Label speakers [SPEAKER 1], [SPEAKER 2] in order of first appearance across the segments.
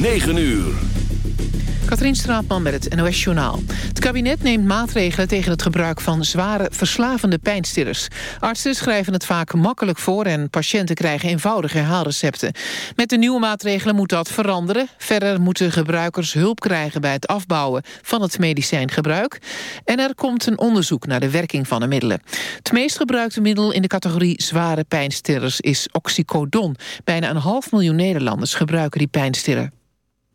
[SPEAKER 1] 9 uur.
[SPEAKER 2] Katrien Straatman met het NOS Journaal. Het kabinet neemt maatregelen tegen het gebruik van zware verslavende pijnstillers. Artsen schrijven het vaak makkelijk voor en patiënten krijgen eenvoudige herhaalrecepten. Met de nieuwe maatregelen moet dat veranderen. Verder moeten gebruikers hulp krijgen bij het afbouwen van het medicijngebruik. En er komt een onderzoek naar de werking van de middelen. Het meest gebruikte middel in de categorie zware pijnstillers is oxycodon. Bijna een half miljoen Nederlanders gebruiken die pijnstiller.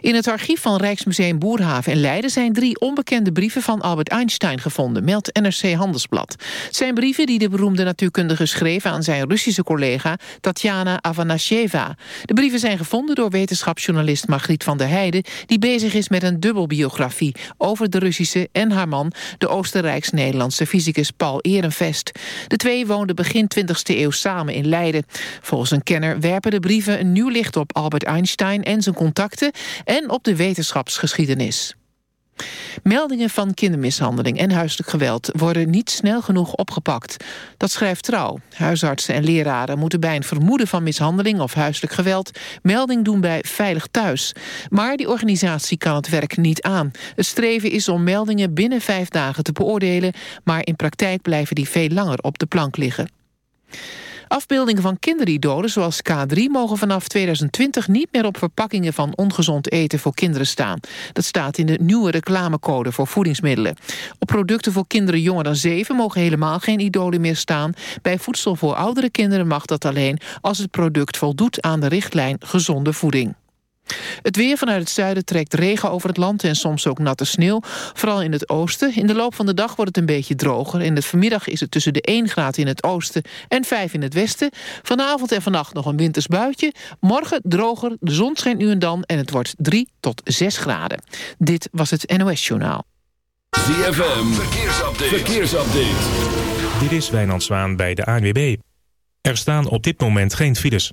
[SPEAKER 2] In het archief van Rijksmuseum Boerhaven in Leiden... zijn drie onbekende brieven van Albert Einstein gevonden... meldt NRC Handelsblad. Het zijn brieven die de beroemde natuurkundige schreef... aan zijn Russische collega Tatjana Avanasieva. De brieven zijn gevonden door wetenschapsjournalist Margriet van der Heijden... die bezig is met een dubbelbiografie... over de Russische en haar man... de Oostenrijks-Nederlandse fysicus Paul Ehrenvest. De twee woonden begin 20e eeuw samen in Leiden. Volgens een kenner werpen de brieven een nieuw licht op Albert Einstein... en zijn contacten en op de wetenschapsgeschiedenis. Meldingen van kindermishandeling en huiselijk geweld worden niet snel genoeg opgepakt. Dat schrijft Trouw. Huisartsen en leraren moeten bij een vermoeden van mishandeling of huiselijk geweld melding doen bij Veilig Thuis. Maar die organisatie kan het werk niet aan. Het streven is om meldingen binnen vijf dagen te beoordelen, maar in praktijk blijven die veel langer op de plank liggen. Afbeeldingen van kinderidolen zoals K3 mogen vanaf 2020 niet meer op verpakkingen van ongezond eten voor kinderen staan. Dat staat in de nieuwe reclamecode voor voedingsmiddelen. Op producten voor kinderen jonger dan 7 mogen helemaal geen idolen meer staan. Bij voedsel voor oudere kinderen mag dat alleen als het product voldoet aan de richtlijn gezonde voeding. Het weer vanuit het zuiden trekt regen over het land en soms ook natte sneeuw. Vooral in het oosten. In de loop van de dag wordt het een beetje droger. In het vanmiddag is het tussen de 1 graad in het oosten en 5 in het westen. Vanavond en vannacht nog een winters buitje. Morgen droger, de zon schijnt nu en dan en het wordt 3 tot 6 graden. Dit was het NOS Journaal.
[SPEAKER 1] ZFM, verkeersupdate. verkeersupdate.
[SPEAKER 3] Dit is Wijnand Zwaan bij de ANWB. Er staan op dit moment geen files.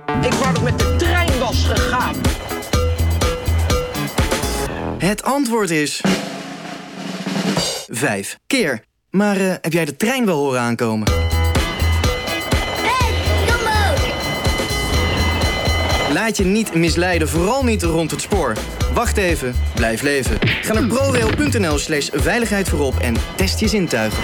[SPEAKER 4] Ik wou dat met de trein was gegaan.
[SPEAKER 5] Het antwoord is... Vijf keer. Maar eh, heb jij de trein wel horen aankomen? Laat je niet misleiden, vooral niet rond het spoor. Wacht even, blijf leven. Ga naar prorail.nl slash veiligheid voorop en test je zintuigen.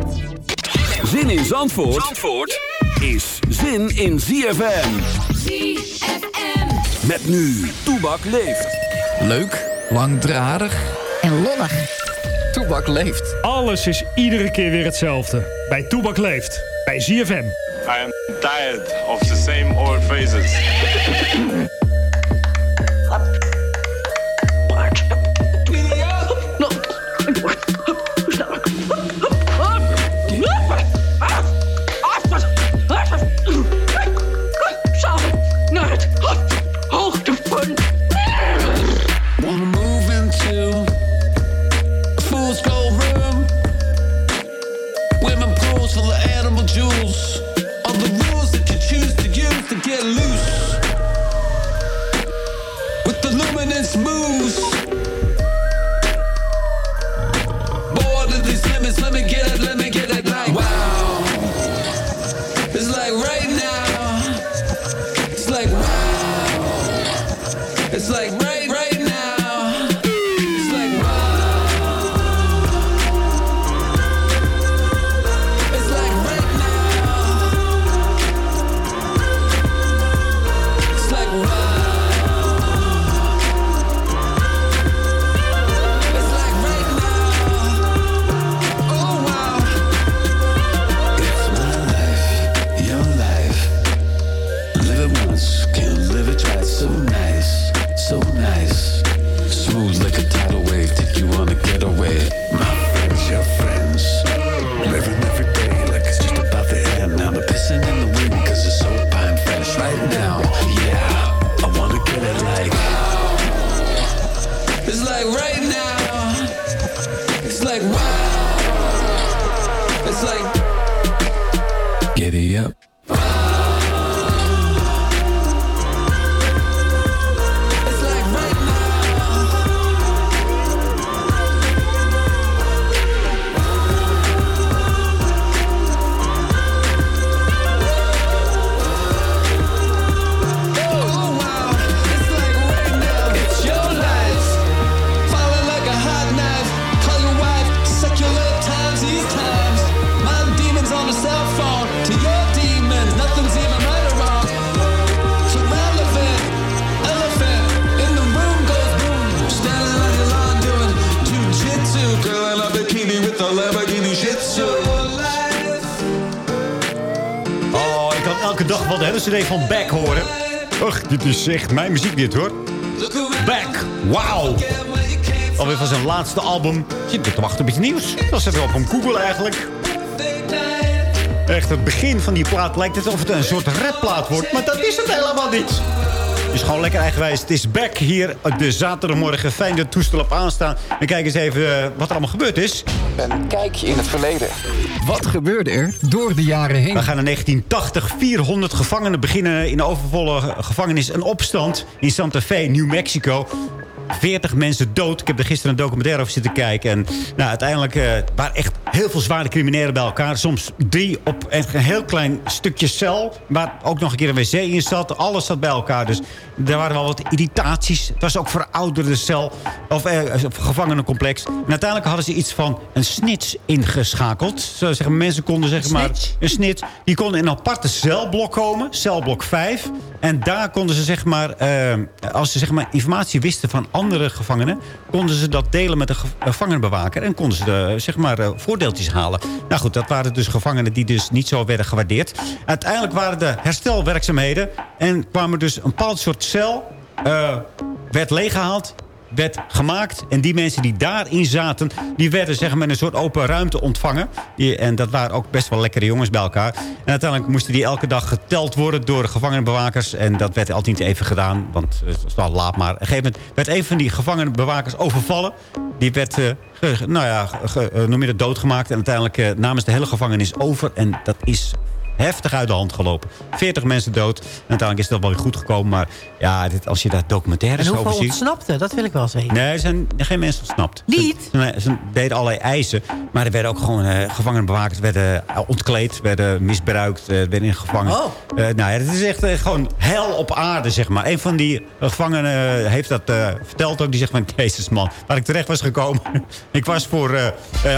[SPEAKER 1] Zin in Zandvoort, Zandvoort is zin in ZFM.
[SPEAKER 6] ZFM.
[SPEAKER 1] Met nu, Toebak leeft.
[SPEAKER 7] Leuk, langdradig
[SPEAKER 8] en lollig.
[SPEAKER 7] Toebak leeft.
[SPEAKER 9] Alles is iedere keer weer hetzelfde. Bij Toebak leeft. Bij ZFM.
[SPEAKER 10] I am tired of the same old phrases.
[SPEAKER 11] Dit is echt mijn muziek dit hoor. Beck, wauw. Alweer van zijn laatste album. Zit te wachten op iets nieuws. Dat zit wel op een Google eigenlijk. Echt, het begin van die plaat lijkt het of het een soort rapplaat wordt. Maar dat is het helemaal niet. Is gewoon lekker eigenwijs. Het is back hier de zaterdagmorgen. Fijn dat toestel op aanstaan. En kijk eens even eh, wat er allemaal gebeurd is.
[SPEAKER 7] Een kijkje in het verleden. Wat gebeurde er door de jaren heen?
[SPEAKER 11] We gaan naar 1980. 400 gevangenen beginnen in de overvolle gevangenis een opstand in Santa Fe, New Mexico. 40 mensen dood. Ik heb er gisteren een documentaire over zitten kijken. En nou, uiteindelijk eh, waren echt heel veel zware criminelen bij elkaar. Soms drie op een heel klein stukje cel. Waar ook nog een keer een wc in zat. Alles zat bij elkaar. Dus er waren wel wat irritaties. Het was ook verouderde cel. Of eh, gevangenencomplex. En uiteindelijk hadden ze iets van een snits ingeschakeld. Zo zeggen mensen konden zeg maar... Een snit. Die konden in een aparte celblok komen. Celblok 5. En daar konden ze zeg maar... eh, als ze zeg maar informatie wisten van andere gevangenen... konden ze dat delen met de ge- gevangenenbewaker. En konden ze de, zeg maar eh, voordeeltjes halen. Nou goed, dat waren dus gevangenen die dus niet zo werden gewaardeerd. Uiteindelijk waren de herstelwerkzaamheden. En kwam er dus een bepaald soort cel... eh, werd leeggehaald werd gemaakt. En die mensen die daarin zaten... die werden zeg maar in een soort open ruimte ontvangen. En dat waren ook best wel lekkere jongens bij elkaar. En uiteindelijk moesten die elke dag geteld worden... door de gevangenenbewakers. En dat werd altijd niet even gedaan. Want het was wel laat maar. Op een gegeven moment werd een van die gevangenenbewakers overvallen. Die werd... eh, nou ja, ge- eh, noem je dat doodgemaakt. En uiteindelijk eh, namens de hele gevangenis over. En dat is heftig uit de hand gelopen. 40 mensen dood. En uiteindelijk is dat wel weer goed gekomen. Maar ja, dit, als je daar
[SPEAKER 12] En
[SPEAKER 11] documentaires over
[SPEAKER 12] hoeveel
[SPEAKER 11] ziet...
[SPEAKER 12] ontsnapte? Dat wil ik wel weten.
[SPEAKER 11] Nee, er zijn geen mensen ontsnapt.
[SPEAKER 12] Niet?
[SPEAKER 11] Ze, ze deden allerlei eisen. Maar er werden ook gewoon eh, gevangenenbewakers werden eh, ontkleed, werden misbruikt, eh, werden ingevangen.
[SPEAKER 12] Oh.
[SPEAKER 11] Nou ja, het is echt gewoon hel op aarde, zeg maar. Een van die gevangenen heeft dat verteld ook. Die zegt van, jezus man, waar ik terecht was gekomen. ik was voor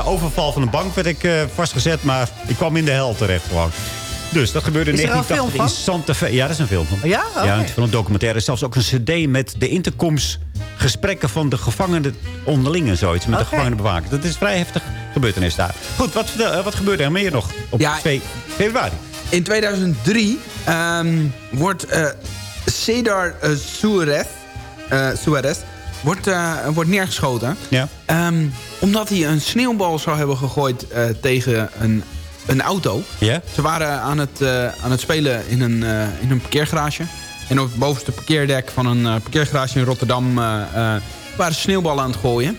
[SPEAKER 11] overval van een bank werd ik, vastgezet. Maar ik kwam in de hel terecht gewoon. Dus dat gebeurde in
[SPEAKER 12] Is er al een
[SPEAKER 11] 1980 in Santa Fe. Ja, dat is een film van.
[SPEAKER 12] Ja? Oké.
[SPEAKER 11] Ja, van een documentaire. Zelfs ook een cd met de intercoms gesprekken van de gevangenen onderling en zoiets. Met de
[SPEAKER 12] Oké.
[SPEAKER 11] gevangenenbewaker. Dat is vrij heftig gebeurtenis daar. Goed, wat, vertel- eh, wat gebeurde er meer nog op
[SPEAKER 13] Ja.
[SPEAKER 11] 2 februari?
[SPEAKER 13] In 2003 ehm, wordt eh Cedar eh, Suarez, eh, Suarez wordt, eh, wordt neergeschoten.
[SPEAKER 11] Ja.
[SPEAKER 13] Ehm, omdat hij een sneeuwbal zou hebben gegooid eh, tegen een, een auto.
[SPEAKER 11] Ja?
[SPEAKER 13] Ze waren aan het, eh, aan het spelen in een, eh, in een parkeergarage. En op het bovenste parkeerdek van een eh, parkeergarage in Rotterdam... waren ze sneeuwballen aan het gooien.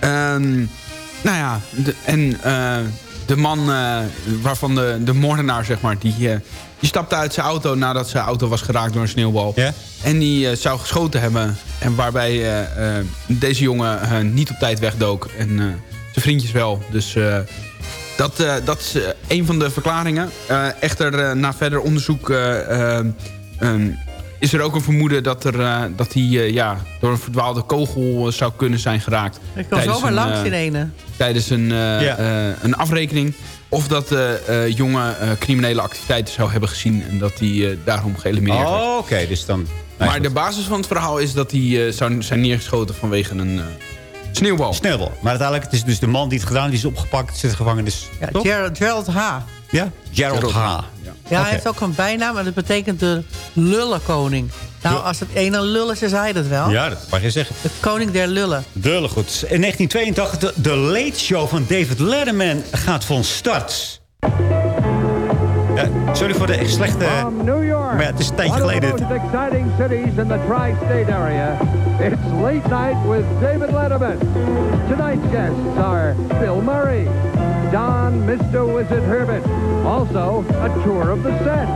[SPEAKER 13] Ehm, nou ja, de- en de man waarvan de, de moordenaar, zeg maar... Die, die stapte uit zijn auto nadat zijn auto was geraakt door een sneeuwbal. En die zou geschoten hebben. En waarbij deze jongen niet op tijd wegdook. En zijn vriendjes wel. Dus dat, eh, dat is eh, een van de verklaringen. Eh, echter, eh, na verder onderzoek... eh, eh, ehm, is er ook een vermoeden dat, er, eh, dat hij eh, ja, door een verdwaalde kogel zou kunnen zijn geraakt.
[SPEAKER 12] Ik kan
[SPEAKER 13] tijdens
[SPEAKER 12] zomaar
[SPEAKER 13] een,
[SPEAKER 12] langs in ene.
[SPEAKER 13] tijdens een, eh,
[SPEAKER 11] Ja.
[SPEAKER 13] een afrekening. Of dat de eh, jongen eh, criminele activiteiten zou hebben gezien... en dat hij eh, daarom geëlimineerd werd.
[SPEAKER 11] Oh, oké. dus dan...
[SPEAKER 13] maar de basis van het verhaal is dat hij eh, zou zijn neergeschoten vanwege een eh, sneeuwbal.
[SPEAKER 11] Sneeuwbal. Maar uiteindelijk, het is dus de man die het gedaan heeft, die is opgepakt, zit in de gevangenis.
[SPEAKER 12] Ja,
[SPEAKER 11] toch?
[SPEAKER 12] Gerald, Gerald H.
[SPEAKER 11] Ja? Gerald H.
[SPEAKER 12] Ja,
[SPEAKER 11] Oké.
[SPEAKER 12] hij heeft ook een bijnaam en dat betekent de lullenkoning. Nou,
[SPEAKER 11] Ja.
[SPEAKER 12] als het ene lul is, is hij dat wel.
[SPEAKER 11] Ja, dat mag je zeggen.
[SPEAKER 12] De koning der lullen.
[SPEAKER 11] Dullen goed. In 1982, de, de Late Show van David Letterman gaat van start. Ja, sorry voor de echt slechte...
[SPEAKER 14] New York.
[SPEAKER 11] Maar ja, het is een tijdje
[SPEAKER 14] One of the
[SPEAKER 11] geleden.
[SPEAKER 14] It's late night with David Letterman. Tonight's guests are Bill Murray, Don Mr. Wizard Herbert. Also, a tour of the set.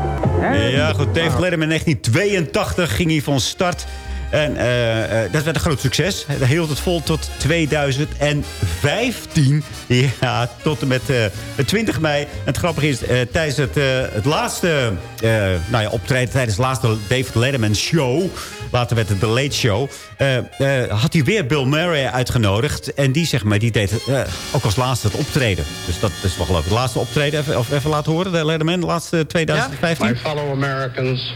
[SPEAKER 14] And
[SPEAKER 11] Ja, goed. David Letterman in 1982 ging hij van start. En eh, eh, dat werd een groot succes. Hij hield het vol tot 2015. Ja, tot en met eh, 20 mei. En het grappige is, tijdens het, het laatste nou ja, optreden... tijdens de laatste David Letterman show... later werd het The Late Show... eh, eh, had hij weer Bill Murray uitgenodigd. En die, zeg maar, die deed eh, ook als laatste het optreden. Dus dat is wel geloof ik. Het laatste optreden, even, of even laten horen. De Letterman, de laatste 2015.
[SPEAKER 15] My fellow Americans,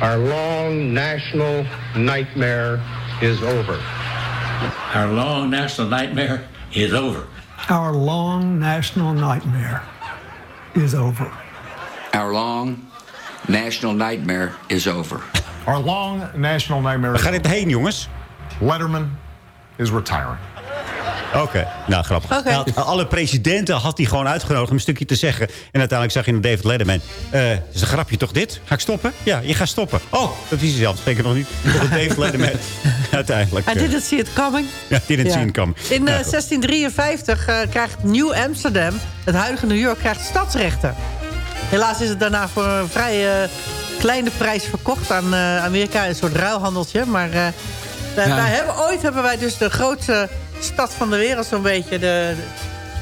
[SPEAKER 15] our long national nightmare is over.
[SPEAKER 16] Our long national nightmare is over.
[SPEAKER 17] Our long national nightmare is over.
[SPEAKER 18] Our long national nightmare is over.
[SPEAKER 19] Our long national nightmare.
[SPEAKER 11] Waar gaat dit heen, jongens?
[SPEAKER 19] Letterman is retiring.
[SPEAKER 11] Oké, nou grappig. Had- alle presidenten had hij gewoon uitgenodigd om een stukje te zeggen. En uiteindelijk zag je een David Letterman. Eh is een grapje toch dit? Ga ik stoppen? Ja, je gaat stoppen. Oh, dat is hij zelf. Zeker nog niet. Een David Letterman. uiteindelijk.
[SPEAKER 12] I
[SPEAKER 11] eh,
[SPEAKER 12] didn't see it coming.
[SPEAKER 11] Ja, didn't
[SPEAKER 12] Ja.
[SPEAKER 11] see it come.
[SPEAKER 12] In eh,
[SPEAKER 11] Nou, goed.
[SPEAKER 12] 1653 eh, krijgt Nieuw Amsterdam, het huidige New York, krijgt stadsrechten. Helaas is het daarna voor een vrij eh, kleine prijs verkocht aan eh, Amerika. Een soort ruilhandeltje. Maar eh, wij,
[SPEAKER 13] Ja.
[SPEAKER 12] wij hebben, ooit hebben wij dus de grootste stad van de wereld... zo'n beetje de,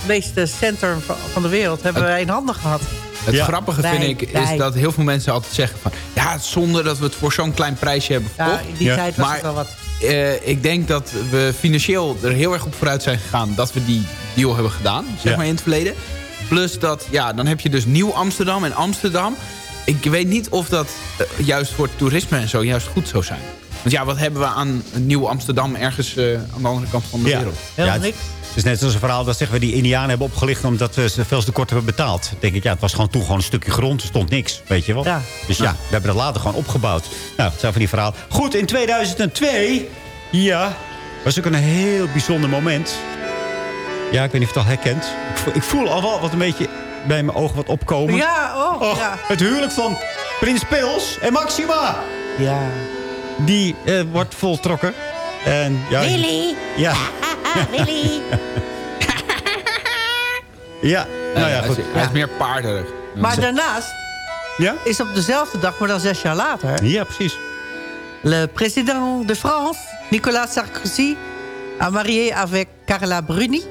[SPEAKER 12] de meeste centrum van, de wereld... hebben wij in handen gehad.
[SPEAKER 13] Het grappige vind
[SPEAKER 12] Wij-
[SPEAKER 13] ik is
[SPEAKER 12] wij.
[SPEAKER 13] dat heel veel mensen altijd zeggen van... ja, het is zonde dat we het voor zo'n klein prijsje hebben
[SPEAKER 12] Ja,
[SPEAKER 13] verkocht.
[SPEAKER 12] in die Ja. tijd was
[SPEAKER 13] maar,
[SPEAKER 12] het wel wat.
[SPEAKER 13] eh, ik denk dat we financieel er heel erg op vooruit zijn gegaan... dat we die deal hebben gedaan, zeg
[SPEAKER 11] Ja.
[SPEAKER 13] maar in het verleden. Plus dat, ja, dan heb je dus Nieuw Amsterdam en Amsterdam. Ik weet niet of dat eh, juist voor toerisme en zo juist goed zou zijn. Want ja, wat hebben we aan Nieuw Amsterdam ergens eh, aan de andere kant van de
[SPEAKER 11] Ja.
[SPEAKER 13] wereld?
[SPEAKER 11] Ja, het- Het is net zoals een verhaal dat zeggen we die Indianen hebben opgelicht... omdat we ze veel te kort hebben betaald. Dan denk ik, ja, het was gewoon toen gewoon een stukje grond. Er stond niks, weet je wel.
[SPEAKER 12] Ja.
[SPEAKER 11] Dus ja, we hebben dat later gewoon opgebouwd. Nou, dat zijn van die verhaal. Goed, in 2002, ja, was ook een heel bijzonder moment. Ja, ik weet niet of je het al herkent. Ik voel, ik voel al wel wat een beetje bij mijn ogen wat opkomen.
[SPEAKER 12] Ja, oh, ja.
[SPEAKER 11] Het huwelijk van Prins Pils en Maxima.
[SPEAKER 12] Ja.
[SPEAKER 11] Die eh, wordt voltrokken. En, ja,
[SPEAKER 12] Willy.
[SPEAKER 11] Ja.
[SPEAKER 12] Willy.
[SPEAKER 11] Ja, nou ja,
[SPEAKER 13] hij,
[SPEAKER 11] goed.
[SPEAKER 13] is, hij is meer paarderig.
[SPEAKER 12] Maar daarnaast
[SPEAKER 11] Ja?
[SPEAKER 12] is op dezelfde dag, maar dan zes jaar later...
[SPEAKER 11] Ja, precies.
[SPEAKER 12] Le président de France, Nicolas Sarkozy, a marié avec Carla Bruni.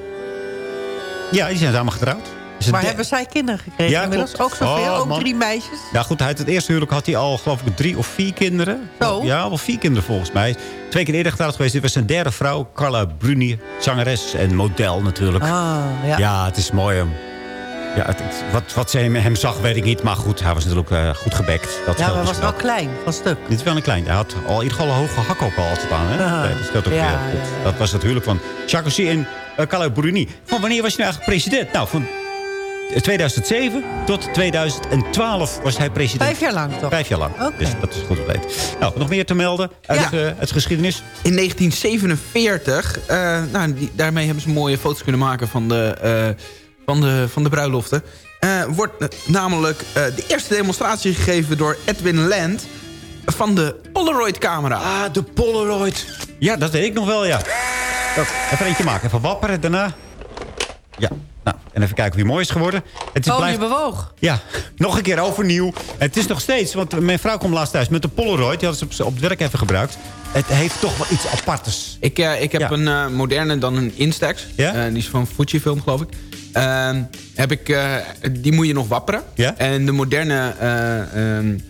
[SPEAKER 11] Ja, die zijn samen getrouwd. Is
[SPEAKER 12] Maar hebben zij kinderen gekregen
[SPEAKER 11] Ja,
[SPEAKER 12] inmiddels?
[SPEAKER 11] klopt.
[SPEAKER 12] Ook zoveel,
[SPEAKER 11] Oh,
[SPEAKER 12] ook
[SPEAKER 11] man.
[SPEAKER 12] drie meisjes.
[SPEAKER 11] Ja, goed, uit het eerste huwelijk had hij al, geloof ik, drie of vier kinderen.
[SPEAKER 12] Zo?
[SPEAKER 11] Ja, wel vier kinderen volgens mij. Twee keer eerder getrouwd geweest. Dit was zijn derde vrouw, Carla Bruni. Zangeres en model natuurlijk.
[SPEAKER 12] Ah, ja.
[SPEAKER 11] Ja, het is mooi hem. Ja, het, het- wat, wat ze hem, hem zag, weet ik niet. Maar goed, hij was natuurlijk eh, goed gebekt. Dat
[SPEAKER 12] Ja, maar
[SPEAKER 11] dus
[SPEAKER 12] was wel klein, van stuk.
[SPEAKER 11] Dit is wel een klein. Hij had al in ieder geval een hoge hak ook al altijd aan. Hè?
[SPEAKER 12] Ah,
[SPEAKER 11] Nee, dat ook
[SPEAKER 12] ja,
[SPEAKER 11] weer.
[SPEAKER 12] ja.
[SPEAKER 11] Dat was het huwelijk van Sarkozy en uh, Carla Bruni. Van wanneer was hij nou eigenlijk president? Nou, van 2007 tot 2012 was hij president.
[SPEAKER 12] Vijf jaar lang toch?
[SPEAKER 11] Vijf jaar lang.
[SPEAKER 12] Oké.
[SPEAKER 11] Dus dat is goed te weten. Nou, nog meer te melden uit,
[SPEAKER 13] Ja.
[SPEAKER 11] eh, uit geschiedenis?
[SPEAKER 13] In 1947, eh, nou, die- daarmee hebben ze mooie foto's kunnen maken van de, eh, van de, van de bruiloften. Eh, wordt namelijk eh, de eerste demonstratie gegeven door Edwin Land van de Polaroid-camera.
[SPEAKER 11] Ah, de Polaroid. Ja, dat weet ik nog wel, ja. Dat, even eentje maken. Even wapperen, daarna... Ja, nou, En even kijken wie mooi is geworden. Het is
[SPEAKER 12] Oh,
[SPEAKER 11] blijft-
[SPEAKER 12] je bewoog.
[SPEAKER 11] Ja, nog een keer overnieuw. Het is nog steeds, want mijn vrouw komt laatst thuis met de Polaroid. Die hadden ze op, op het werk even gebruikt. Het heeft toch wel iets aparts.
[SPEAKER 13] Ik, eh, ik heb
[SPEAKER 11] Ja.
[SPEAKER 13] een eh, moderne dan een Instax.
[SPEAKER 11] Ja?
[SPEAKER 13] Eh, die is van Fujifilm, geloof ik. Ehm, heb ik eh, die moet je nog wapperen.
[SPEAKER 11] Ja?
[SPEAKER 13] En de moderne eh, ehm, eh,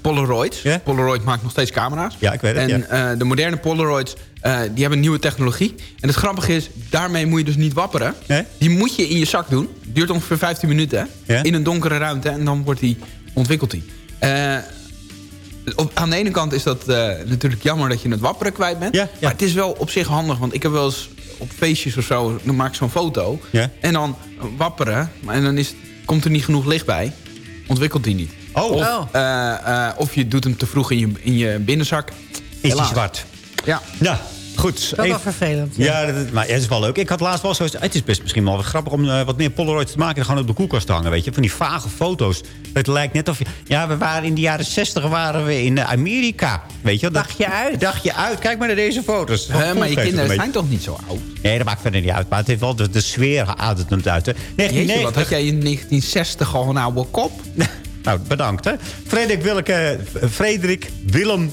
[SPEAKER 13] Polaroids.
[SPEAKER 11] Ja?
[SPEAKER 13] Polaroid maakt nog steeds camera's.
[SPEAKER 11] Ja, ik weet het,
[SPEAKER 13] En eh, de moderne Polaroids, eh, die hebben nieuwe technologie. En het grappige is, daarmee moet je dus niet wapperen. Die moet je in je zak doen. Duurt ongeveer 15 minuten. In een donkere ruimte. En dan wordt die, ontwikkelt die. Eh, op, aan de ene kant is dat eh, natuurlijk jammer dat je het wapperen kwijt bent. Maar het is wel op zich handig. Want ik heb wel eens op feestjes of zo, dan maak ik zo'n foto.
[SPEAKER 11] Ja.
[SPEAKER 13] En dan wapperen. En dan is, komt er niet genoeg licht bij. Ontwikkelt die niet.
[SPEAKER 11] Oh.
[SPEAKER 13] Of,
[SPEAKER 11] Oh.
[SPEAKER 13] eh, eh, of je doet hem te vroeg in je, in je binnenzak.
[SPEAKER 11] Is die
[SPEAKER 13] Helaas.
[SPEAKER 11] zwart?
[SPEAKER 13] Ja.
[SPEAKER 11] Ja, goed.
[SPEAKER 12] Dat is wel
[SPEAKER 11] Even-
[SPEAKER 12] vervelend.
[SPEAKER 11] Ja, dat, maar het is wel leuk. Ik had laatst wel zo... Het is best misschien wel grappig om eh, wat meer Polaroids te maken... en gewoon op de koelkast te hangen, weet je. Van die vage foto's. Het lijkt net of je... Ja, we waren in de jaren 60 waren we in Amerika. Weet je?
[SPEAKER 12] Dacht je uit?
[SPEAKER 11] Dacht je uit. Kijk maar naar deze foto's.
[SPEAKER 13] Hè, maar je kinderen zijn toch niet zo oud?
[SPEAKER 11] Nee, dat maakt verder niet uit. Maar het heeft wel de, de sfeer ademt het uit. Hè.
[SPEAKER 13] Jeetje,
[SPEAKER 11] 1990...
[SPEAKER 13] wat had jij in 1960 al een oude kop?
[SPEAKER 11] Nou, bedankt. Hè. Frederik, Frederik Willem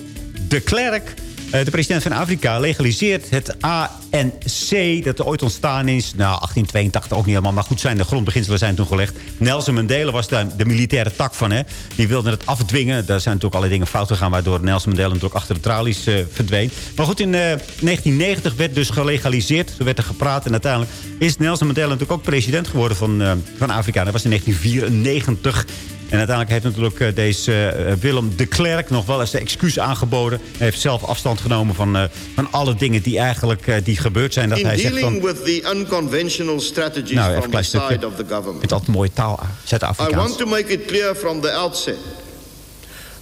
[SPEAKER 11] de Klerk, eh, de president van Afrika, legaliseert het ANC... dat er ooit ontstaan is. Nou, 1882 ook niet helemaal. Maar goed, zijn de grondbeginselen zijn toen gelegd. Nelson Mandela was daar de militaire tak van. Hè. Die wilde het afdwingen. Daar zijn natuurlijk allerlei dingen fout gegaan... waardoor Nelson Mandela natuurlijk achter de tralies eh, verdween. Maar goed, in eh, 1990 werd dus gelegaliseerd. Zo werd er gepraat. En uiteindelijk is Nelson Mandela natuurlijk ook president geworden van, eh, van Afrika. Dat was in 1994... En uiteindelijk heeft natuurlijk eh, deze eh, Willem de Klerk nog wel eens de excuus aangeboden. Hij heeft zelf afstand genomen van, eh, van alle dingen die eigenlijk die gebeurd zijn. Dat
[SPEAKER 20] In
[SPEAKER 11] hij zegt
[SPEAKER 20] dealing
[SPEAKER 11] van...
[SPEAKER 20] with the unconventional strategies
[SPEAKER 11] Nou, even
[SPEAKER 20] from the
[SPEAKER 11] stukje.
[SPEAKER 20] side of the government.
[SPEAKER 11] altijd mooie taal,
[SPEAKER 20] I
[SPEAKER 11] Zuid-Afrikaans.
[SPEAKER 20] want to make it clear from the outset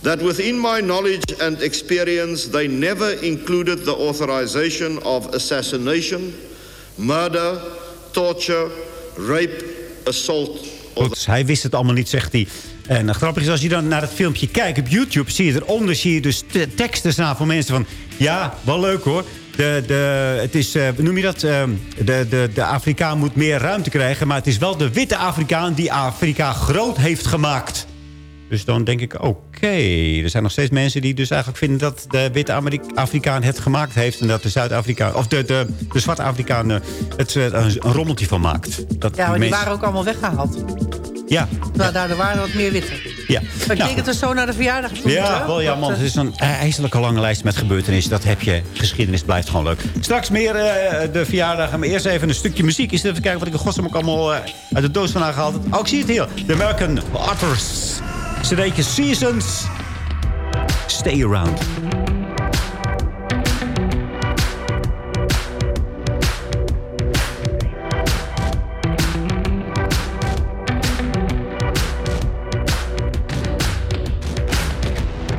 [SPEAKER 20] that within my knowledge and experience, they never included the authorization of assassination, murder, torture, rape, assault.
[SPEAKER 11] Goed, hij wist het allemaal niet, zegt hij. En uh, grappig is, als je dan naar het filmpje kijkt op YouTube... zie je eronder zie je dus te- teksten staan van mensen van... ja, wel leuk hoor. De, de, het is, eh, hoe noem je dat? Eh, de, de, de Afrikaan moet meer ruimte krijgen... maar het is wel de witte Afrikaan die Afrika groot heeft gemaakt. Dus dan denk ik, oké. Er zijn nog steeds mensen die dus eigenlijk vinden... dat de witte Amerika- Afrikaan het gemaakt heeft... en dat de Zuid-Afrikaan... of de, de, de zwarte Afrikaan eh, het eh, een, rommeltje van maakt. Dat
[SPEAKER 12] Ja, maar die
[SPEAKER 11] mensen-
[SPEAKER 12] waren ook allemaal weggehaald.
[SPEAKER 11] Ja,
[SPEAKER 12] Nou, daar waren wat meer witte.
[SPEAKER 11] ja.
[SPEAKER 12] Maar ik
[SPEAKER 11] Nou,
[SPEAKER 12] denk dat we zo naar de verjaardag toe
[SPEAKER 11] Ja,
[SPEAKER 12] moeten.
[SPEAKER 11] wel ja, man. Het
[SPEAKER 12] eh,
[SPEAKER 11] is een ijzerlijke lange lijst met gebeurtenissen. Dat heb je. Geschiedenis blijft gewoon leuk. Straks meer eh, de verjaardag. Maar eerst even een stukje muziek. Eens even kijken wat ik in godsnaam ook allemaal eh, uit de doos vandaan gehaald heb. Oh, ik zie het hier. The American Authors. Cd'tje Seasons. Stay around.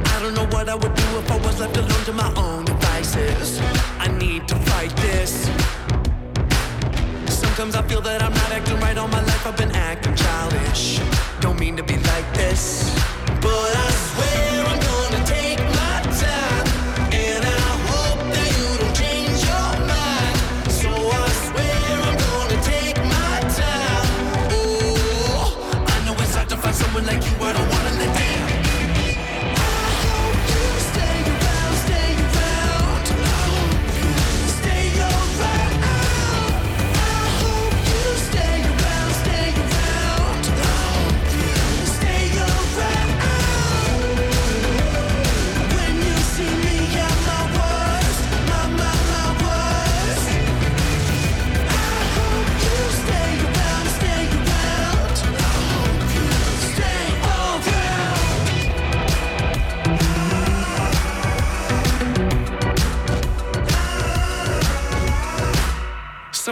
[SPEAKER 21] I don't know what I would do if I was left alone to my own devices. I need to fight this. Sometimes I feel that I'm not acting right all my life. I've been acting childish. Don't mean to be like this. But I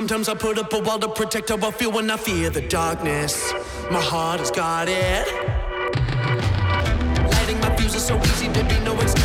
[SPEAKER 21] Sometimes I put up a wall to protect how I feel when I fear the darkness. My heart has got it. Lighting my fuse is so easy to be no excuses.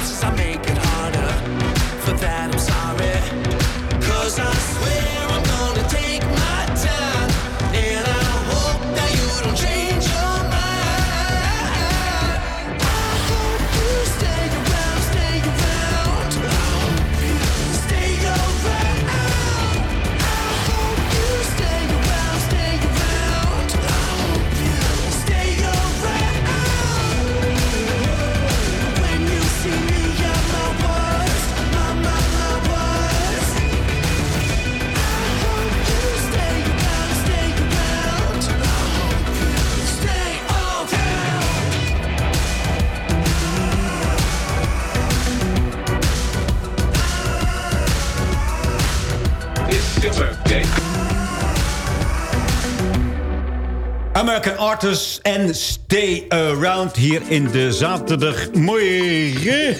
[SPEAKER 11] American Artists en Stay Around hier in de zaterdagmorgen.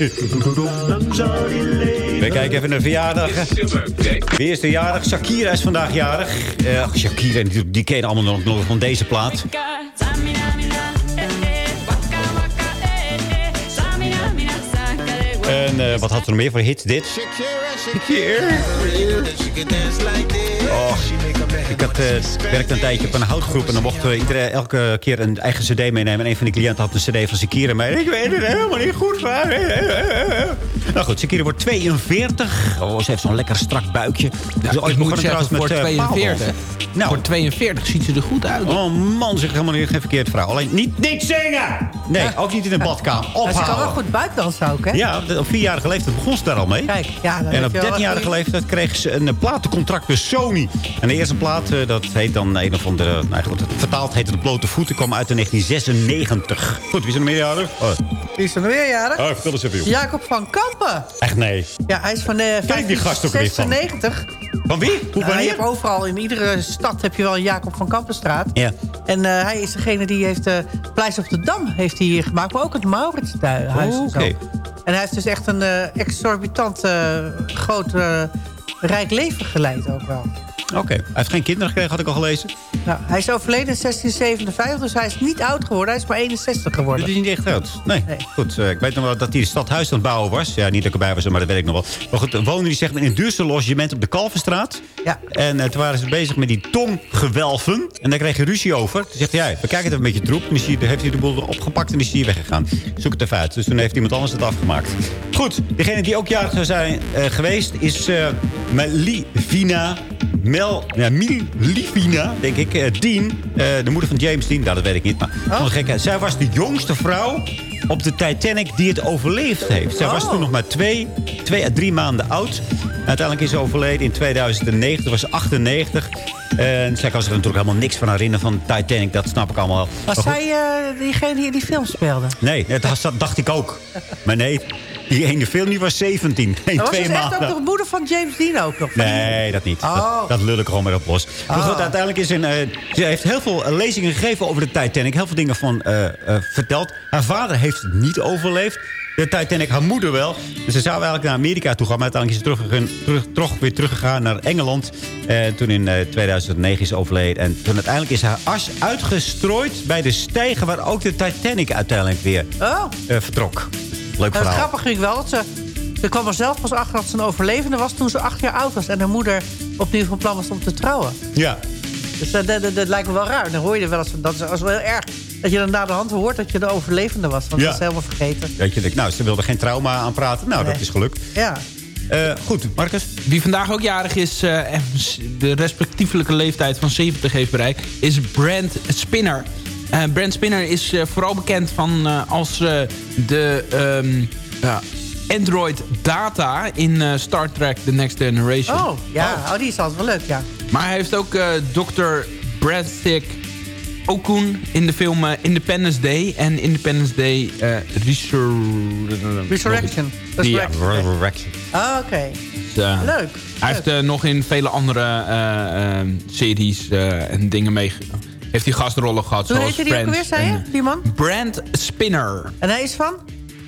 [SPEAKER 11] We kijken even naar verjaardag. Wie is de jarig? Shakira is vandaag jarig. Eh, Shakira, die, die kennen allemaal nog, van deze plaat. En eh, wat had er nog meer voor hits? Dit. Oh, ik had, eh, werkte een tijdje op een houtgroep... en dan mochten we iedere, elke keer een eigen cd meenemen. En een van die cliënten had een cd van Shakira mee. Ik weet het helemaal niet goed waar. Nou goed, Shakira wordt 42. Oh, ze heeft zo'n lekker strak buikje. Is ooit
[SPEAKER 13] ik moet zeggen,
[SPEAKER 11] met, eh,
[SPEAKER 13] 42.
[SPEAKER 11] Pablo. Nou,
[SPEAKER 13] Voor 42 ziet ze er goed uit.
[SPEAKER 11] Oh man, zeg helemaal niet, geen verkeerd vrouw. Alleen niet, niet zingen! Nee, ook niet in de badkamer.
[SPEAKER 12] Maar ze kan wel
[SPEAKER 11] Ophouden.
[SPEAKER 12] goed buikdansen ook, hè?
[SPEAKER 11] Ja, op vierjarige leeftijd begon ze daar al mee.
[SPEAKER 12] Kijk, ja,
[SPEAKER 11] En op
[SPEAKER 12] je wel
[SPEAKER 11] 13-jarige
[SPEAKER 12] wat-
[SPEAKER 11] leeftijd kreeg ze een eh, platencontract bij Sony. En de eerste plaat, eh, dat heet dan een of andere... Nou goed, het vertaald heette De Blote Voeten, kwam uit in 1996. Goed, wie is er nog meerjarig? Oh,
[SPEAKER 12] Wie is er nog weer jarig?
[SPEAKER 11] oh vertel eens even.
[SPEAKER 12] Jacob van Kampen.
[SPEAKER 11] Echt nee.
[SPEAKER 12] Ja, hij is van
[SPEAKER 11] gast ook weer van.
[SPEAKER 12] 96.
[SPEAKER 11] Van wie? Hoe
[SPEAKER 12] Uh, je hebt overal, in iedere stad heb je wel een Jacob van Kampenstraat.
[SPEAKER 11] Ja.
[SPEAKER 12] En eh, hij is degene die heeft de Pleis op de Dam heeft hij hier gemaakt. Maar ook het Mauritshuis.
[SPEAKER 11] Oh,
[SPEAKER 12] en zo.
[SPEAKER 11] oké.
[SPEAKER 12] En hij heeft dus echt een eh, exorbitant eh, groot eh, rijk leven geleid ook wel.
[SPEAKER 11] Oké, hij heeft geen kinderen gekregen, had ik al gelezen.
[SPEAKER 12] Nou, hij is overleden in 1657, dus hij is niet oud geworden. Hij is maar 61 geworden.
[SPEAKER 11] Dit is niet echt oud. Nee. Goed, eh, ik weet nog wel dat hij de stadhuis aan het bouwen was. Ja, niet dat ik erbij was, maar dat weet ik nog wel. Maar goed, dan woonde hij zeg maar in een duurste logement op de Kalverstraat.
[SPEAKER 12] Ja.
[SPEAKER 11] En eh, toen waren ze bezig met die tonggewelven. En daar kreeg je ruzie over. Toen zegt hij, ja, we kijken even met je troep. En die heeft hij de boel opgepakt en die is hier weggegaan. Zoek het even uit. Dus toen heeft iemand anders het afgemaakt. Goed, degene die ook jarig zou zijn eh, geweest is Melivina... Mel, ja, Milivina, denk ik. eh, Dean, eh, de moeder van James Dean. Nou, dat weet ik niet, maar
[SPEAKER 12] Oh.
[SPEAKER 11] Zij was de jongste vrouw op de Titanic die het overleefd heeft. Zij was
[SPEAKER 12] Oh.
[SPEAKER 11] toen nog maar twee, twee à drie maanden oud. Uiteindelijk is ze overleden in 2009. Toen was ze 98. En zij kan zich natuurlijk helemaal niks van herinneren van Titanic. Dat snap ik allemaal.
[SPEAKER 12] Was zij eh, diegene die die film speelde?
[SPEAKER 11] Nee, dat dacht ik ook. Maar nee, die ene film die was 17. Nee,
[SPEAKER 12] Dat was
[SPEAKER 11] twee
[SPEAKER 12] dus echt
[SPEAKER 11] maanden.
[SPEAKER 12] ook de moeder van James Dean ook nog.
[SPEAKER 11] Nee, dat niet.
[SPEAKER 12] Oh.
[SPEAKER 11] Dat, dat lul ik gewoon maar op los. Maar
[SPEAKER 12] Oh.
[SPEAKER 11] goed, uiteindelijk is een, eh, ze heeft heel veel eh, lezingen gegeven over de Titanic. Heel veel dingen van eh, verteld. Haar vader heeft het niet overleefd. De Titanic, haar moeder wel. Dus ze zou eigenlijk naar Amerika toe gaan. Maar uiteindelijk is ze teruggegaan, terug, terug, weer teruggegaan naar Engeland. En toen in eh, 2009 is overleden. En toen uiteindelijk is haar as uitgestrooid bij de stijger... waar ook de Titanic uiteindelijk weer
[SPEAKER 12] Oh,
[SPEAKER 11] vertrok. Leuk
[SPEAKER 12] dat is
[SPEAKER 11] verhaal.
[SPEAKER 12] grappig vind ik wel. Dat ze, ze kwam er zelf pas achter dat ze een overlevende was... toen ze acht jaar oud was en haar moeder opnieuw van plan was om te trouwen.
[SPEAKER 11] Ja,
[SPEAKER 12] Dus eh, dat, dat, dat lijkt me wel raar. Dan hoor je er wel eens... Dat is, dat is wel heel erg dat je dan na de hand hoort dat je de overlevende was. Want
[SPEAKER 11] Ja.
[SPEAKER 12] dat is helemaal vergeten.
[SPEAKER 11] dat je denkt, nou, ze wilde geen trauma aanpraten. Nou, dat is gelukt.
[SPEAKER 12] Ja.
[SPEAKER 11] Eh, goed, Marcus.
[SPEAKER 13] Wie vandaag ook jarig is eh, en de respectievelijke leeftijd van 70 heeft bereikt... is Brent Spinner. Eh Brent Spinner is eh, vooral bekend van eh, als eh, de ehm, ja, Android Data in eh, Star Trek The Next Generation.
[SPEAKER 12] Oh, ja. Oh. die is altijd wel leuk, ja.
[SPEAKER 13] Maar hij heeft ook eh Dr. Bradstick Okun in de film Independence Day... en Independence Day eh Resur-
[SPEAKER 12] Resurrection.
[SPEAKER 13] Ja,
[SPEAKER 11] Resurrection.
[SPEAKER 12] Oh, oké.
[SPEAKER 13] Dus,
[SPEAKER 12] Leuk.
[SPEAKER 13] Hij heeft eh, nog in vele andere series eh, en dingen mee... Heeft hij gastrollen gehad,
[SPEAKER 12] Hoe
[SPEAKER 13] zoals
[SPEAKER 12] heet die ook alweer, zei je, die man?
[SPEAKER 13] Brand Spinner.
[SPEAKER 12] En hij is van?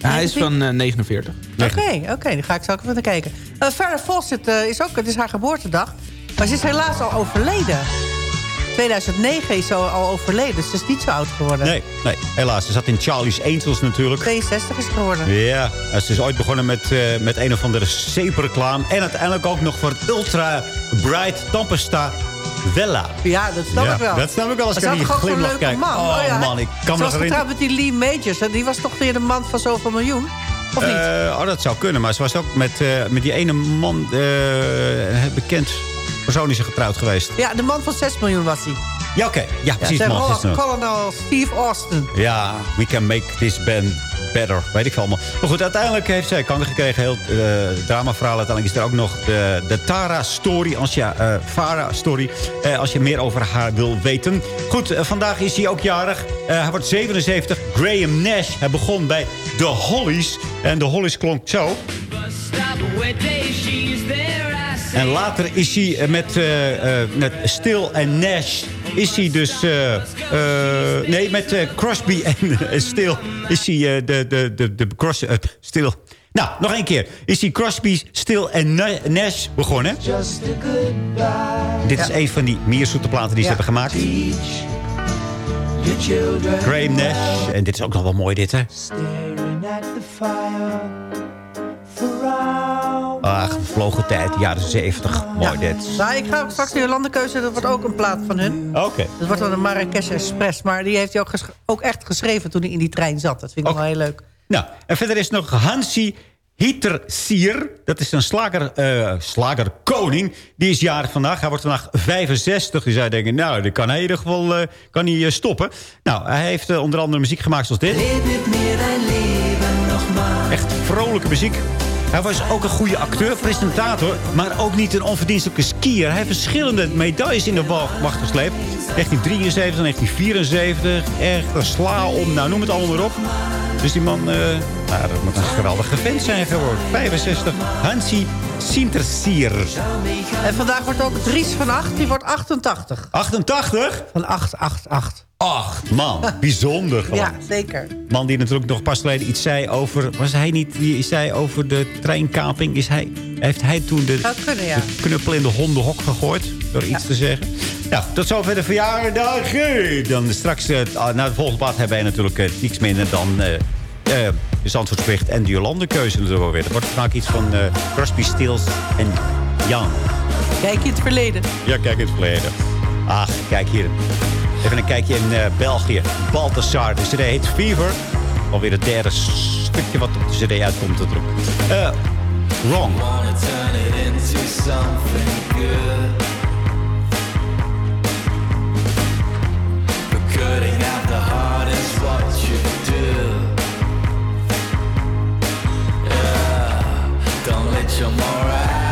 [SPEAKER 13] Hij is van eh, 49.
[SPEAKER 12] Oké, oké. dan ga ik zo even naar kijken. Uh, Farrah Fawcett eh, is ook... Het is haar geboortedag. Maar ze is helaas al overleden. 2009 is ze al overleden. Dus ze is niet zo oud geworden.
[SPEAKER 11] Nee, nee, helaas. Ze zat in Charlie's Angels natuurlijk.
[SPEAKER 12] 62 is ze geworden.
[SPEAKER 11] Ja, ze is ooit begonnen met, eh, met een of andere zeepreclame. En uiteindelijk ook nog voor het Ultra Bright Tampesta Vella.
[SPEAKER 12] Ja, dat snap
[SPEAKER 11] Ja,
[SPEAKER 12] ik wel.
[SPEAKER 11] dat snap ik wel als ik naar die glimlach kijk.
[SPEAKER 12] man.
[SPEAKER 11] Oh,
[SPEAKER 12] ja.
[SPEAKER 11] man, ik kan
[SPEAKER 12] Ze
[SPEAKER 11] me
[SPEAKER 12] was
[SPEAKER 11] nog
[SPEAKER 12] getrouwd met die Lee Majors. En die was toch weer de man van zoveel miljoen? Of niet?
[SPEAKER 11] Eh, oh, dat zou kunnen. Maar ze was ook met, eh, met die ene man, eh, bekend persoon is ze getrouwd geweest.
[SPEAKER 12] Ja, de man van 6 miljoen was hij.
[SPEAKER 11] Ja, oké. Ja, precies.
[SPEAKER 12] Ja,
[SPEAKER 11] man.
[SPEAKER 12] Colonel Steve Austin.
[SPEAKER 11] Ja, we can make this band better. Weet ik veel allemaal. Maar goed, uiteindelijk heeft zij kanker gekregen. Heel uh. Uiteindelijk is er ook nog de, de Tara-story. Als je, uh, Farah-story. Uh, als je meer over haar wil weten. Goed, vandaag is hij ook jarig. Hij wordt 77. Graham Nash. Hij begon bij The Hollies. En The Hollies klonk zo. En later is hij eh, met, eh, eh, met Still en Nash... is hij dus... eh, eh, nee, met eh, Crosby en Still is hij de, de, de, de cross, Still... Nou, nog één keer. Is hij Crosby, Still en Na- Nash begonnen. Dit is een van die meerzoete platen die ze hebben gemaakt. Graham Nash. En dit is ook nog wel mooi, dit, hè? Ach, vlogen tijd, jaren 70. Mooi, dit.
[SPEAKER 12] Nou, ik ga ook straks naar Jolandekeuze. Dat wordt ook een plaat van hun.
[SPEAKER 11] Oké.
[SPEAKER 12] Dat wordt dan een Marrakesh Express. Maar die heeft hij ook, ook echt geschreven toen hij in die trein zat. Dat vind ik wel heel leuk.
[SPEAKER 11] Nou, en verder is nog Hansi Hittersier. Dat is een slager, eh, slagerkoning. Die is jarig vandaag. Hij wordt vandaag 65. Dus hij denkt, nou, dat kan hij in ieder geval eh, kan hij, eh, stoppen. Nou, hij heeft onder andere muziek gemaakt zoals dit. Echt vrolijke muziek. Hij was ook een goede acteur, presentator, maar ook niet een onverdienstelijke skier. Hij heeft verschillende medailles in de wa- wacht gesleept. 1973, 1974, echt een sla om, nou noem het allemaal maar op. Dus die man, eh, nou, dat moet een geweldige vent zijn geworden. 65, Hansi Sintersier.
[SPEAKER 12] En vandaag wordt ook Dries van 8. Die wordt 88.
[SPEAKER 11] 88?
[SPEAKER 12] Van 888.
[SPEAKER 11] Ach, man, bijzonder gewoon.
[SPEAKER 12] Ja, zeker.
[SPEAKER 11] man die natuurlijk nog pas geleden iets zei over... Was hij niet die zei over de treinkaping? Is hij, heeft hij toen de,
[SPEAKER 12] kunnen, ja.
[SPEAKER 11] de knuppel in de hondenhok gegooid? Door iets te zeggen. Nou, tot zover de verjaardag. Dan straks, eh, na de volgende plaat hebben wij natuurlijk eh, niks minder dan... de Zandvoortsbericht en de Jolandekeuze natuurlijk wel weer. Dat wordt vaak iets van eh Crosby, Stills en Jan.
[SPEAKER 12] Kijk in het verleden.
[SPEAKER 11] Ja, kijk in het verleden. Ach, kijk hier. Even een kijkje in eh, België. Balthasar. De cd heet Fever. Alweer het derde stukje wat op de cd uitkomt. natuurlijk. Eh wrong.
[SPEAKER 8] Cutting out the heart is what you do. Yeah, don't let your morality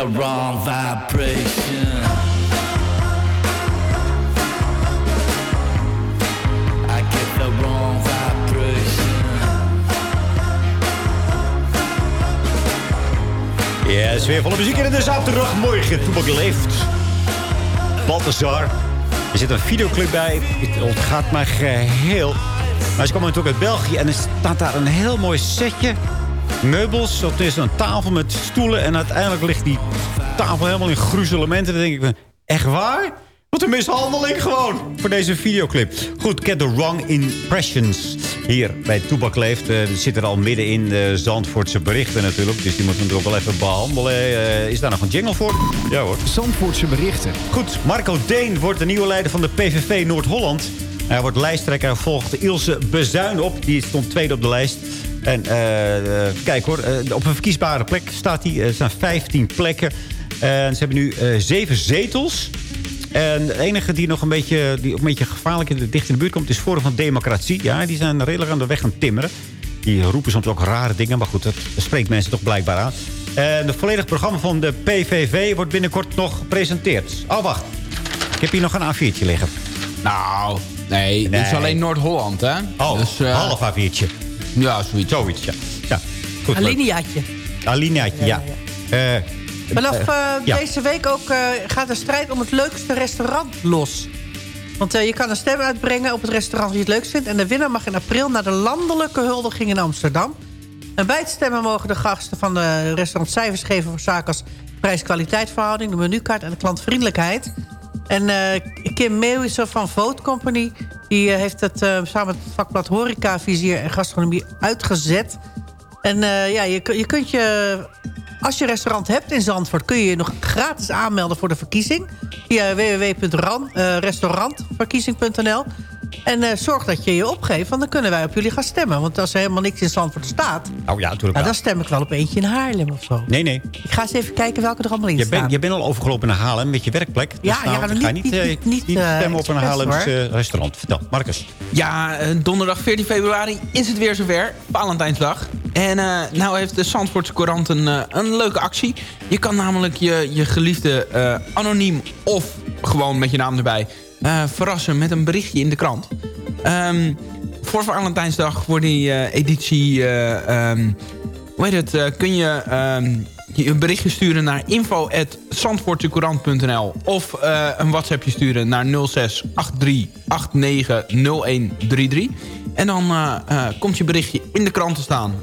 [SPEAKER 8] the wrong vibration. I get the wrong vibration.
[SPEAKER 11] Ja, sfeervolle muziek in de zaterdagmorgen. Toebak leeft. Balthazar. Er zit een videoclip bij. Het ontgaat mij geheel. Maar ze komen natuurlijk uit België. En er staat daar een heel mooi setje. Meubels. Dat is een tafel met stoelen. En uiteindelijk ligt die tafel helemaal in gruzelementen. Dan denk ik, echt waar? Wat een mishandeling gewoon voor deze videoclip. Goed, Get the Wrong Impressions. Hier bij Toebak Leeft. eh, zit er al midden in de Zandvoortse berichten natuurlijk. Dus die moeten we ook wel even behandelen. Eh, is daar nog een jingle voor? Ja hoor.
[SPEAKER 7] Zandvoortse berichten.
[SPEAKER 11] Goed, Marco Deen wordt de nieuwe leider van de PVV Noord-Holland. Hij wordt lijsttrekker en volgt Ilse Bezuin op. Die stond tweede op de lijst. En eh, eh, kijk hoor, eh, op een verkiesbare plek staat hij. Er staan 15 plekken. En ze hebben nu zeven zetels. En de enige die nog een beetje, die een beetje gevaarlijk in de- dicht in de buurt komt... is Forum van Democratie. Ja, die zijn redelijk aan de weg aan het timmeren. Die roepen soms ook rare dingen. Maar goed, dat spreekt mensen toch blijkbaar aan. En het volledige programma van de PVV wordt binnenkort nog gepresenteerd. Oh, wacht. Ik heb hier nog een A4'tje liggen.
[SPEAKER 13] Nou, nee, dit is alleen Noord-Holland, hè?
[SPEAKER 11] Oh,
[SPEAKER 13] Dus, eh,
[SPEAKER 11] half A4'tje.
[SPEAKER 13] Ja, zoiets.
[SPEAKER 11] Zoiets, ja. ja. Goed.
[SPEAKER 12] Alineaatje.
[SPEAKER 11] Alineaatje, ja. Eh,
[SPEAKER 12] Vanaf
[SPEAKER 11] eh,
[SPEAKER 12] eh,
[SPEAKER 11] ja.
[SPEAKER 12] deze week ook eh, gaat de strijd om het leukste restaurant los. Want eh, je kan een stem uitbrengen op het restaurant die je het leukst vindt. En de winnaar mag in april naar de landelijke huldiging in Amsterdam. En bij het stemmen mogen de gasten van de restaurant cijfers geven... voor zaken als prijs-kwaliteitverhouding, de menukaart en de klantvriendelijkheid. En eh, Kim Meeuwissen van Vote Company... die eh, heeft het eh, samen met het vakblad Horeca, Vizier en Gastronomie uitgezet... En ja, je, je kunt je... Als je restaurant hebt in Zandvoort... kun je je nog gratis aanmelden voor de verkiezing. Via www.restaurantverkiezing.nl. En eh, zorg dat je je opgeeft, want dan kunnen wij op jullie gaan stemmen. Want als er helemaal niks in Zandvoort staat...
[SPEAKER 11] Oh ja, natuurlijk
[SPEAKER 12] nou,
[SPEAKER 11] wel.
[SPEAKER 12] dan stem ik wel op eentje in Haarlem of zo.
[SPEAKER 11] Nee, nee.
[SPEAKER 12] Ik ga eens even kijken welke er allemaal in
[SPEAKER 11] Je,
[SPEAKER 12] staan.
[SPEAKER 11] bent je bent al overgelopen naar Haarlem met je werkplek. Dus
[SPEAKER 12] Ja, ja,
[SPEAKER 11] nou,
[SPEAKER 12] maar
[SPEAKER 11] dan ga
[SPEAKER 12] niet-
[SPEAKER 11] niet, eh,
[SPEAKER 12] niet- niet,
[SPEAKER 11] niet
[SPEAKER 12] eh,
[SPEAKER 11] stemmen op een Haarlems eh, restaurant. Vertel, Marcus.
[SPEAKER 13] Ja, eh, donderdag 14 februari is het weer zover. Valentijnsdag. En eh, nou heeft de Zandvoortse Courant een, eh, een leuke actie. Je kan namelijk je, je geliefde eh, anoniem of gewoon met je naam erbij... eh, verrassen met een berichtje in de krant. Ehm, voor Valentijnsdag voor die eh, editie... eh, ehm, hoe heet het? kun je ehm, je een berichtje sturen naar info.zandvoortsecourant.nl of eh, een WhatsAppje sturen naar 06 83 89 0133. En dan komt je berichtje in de krant te staan.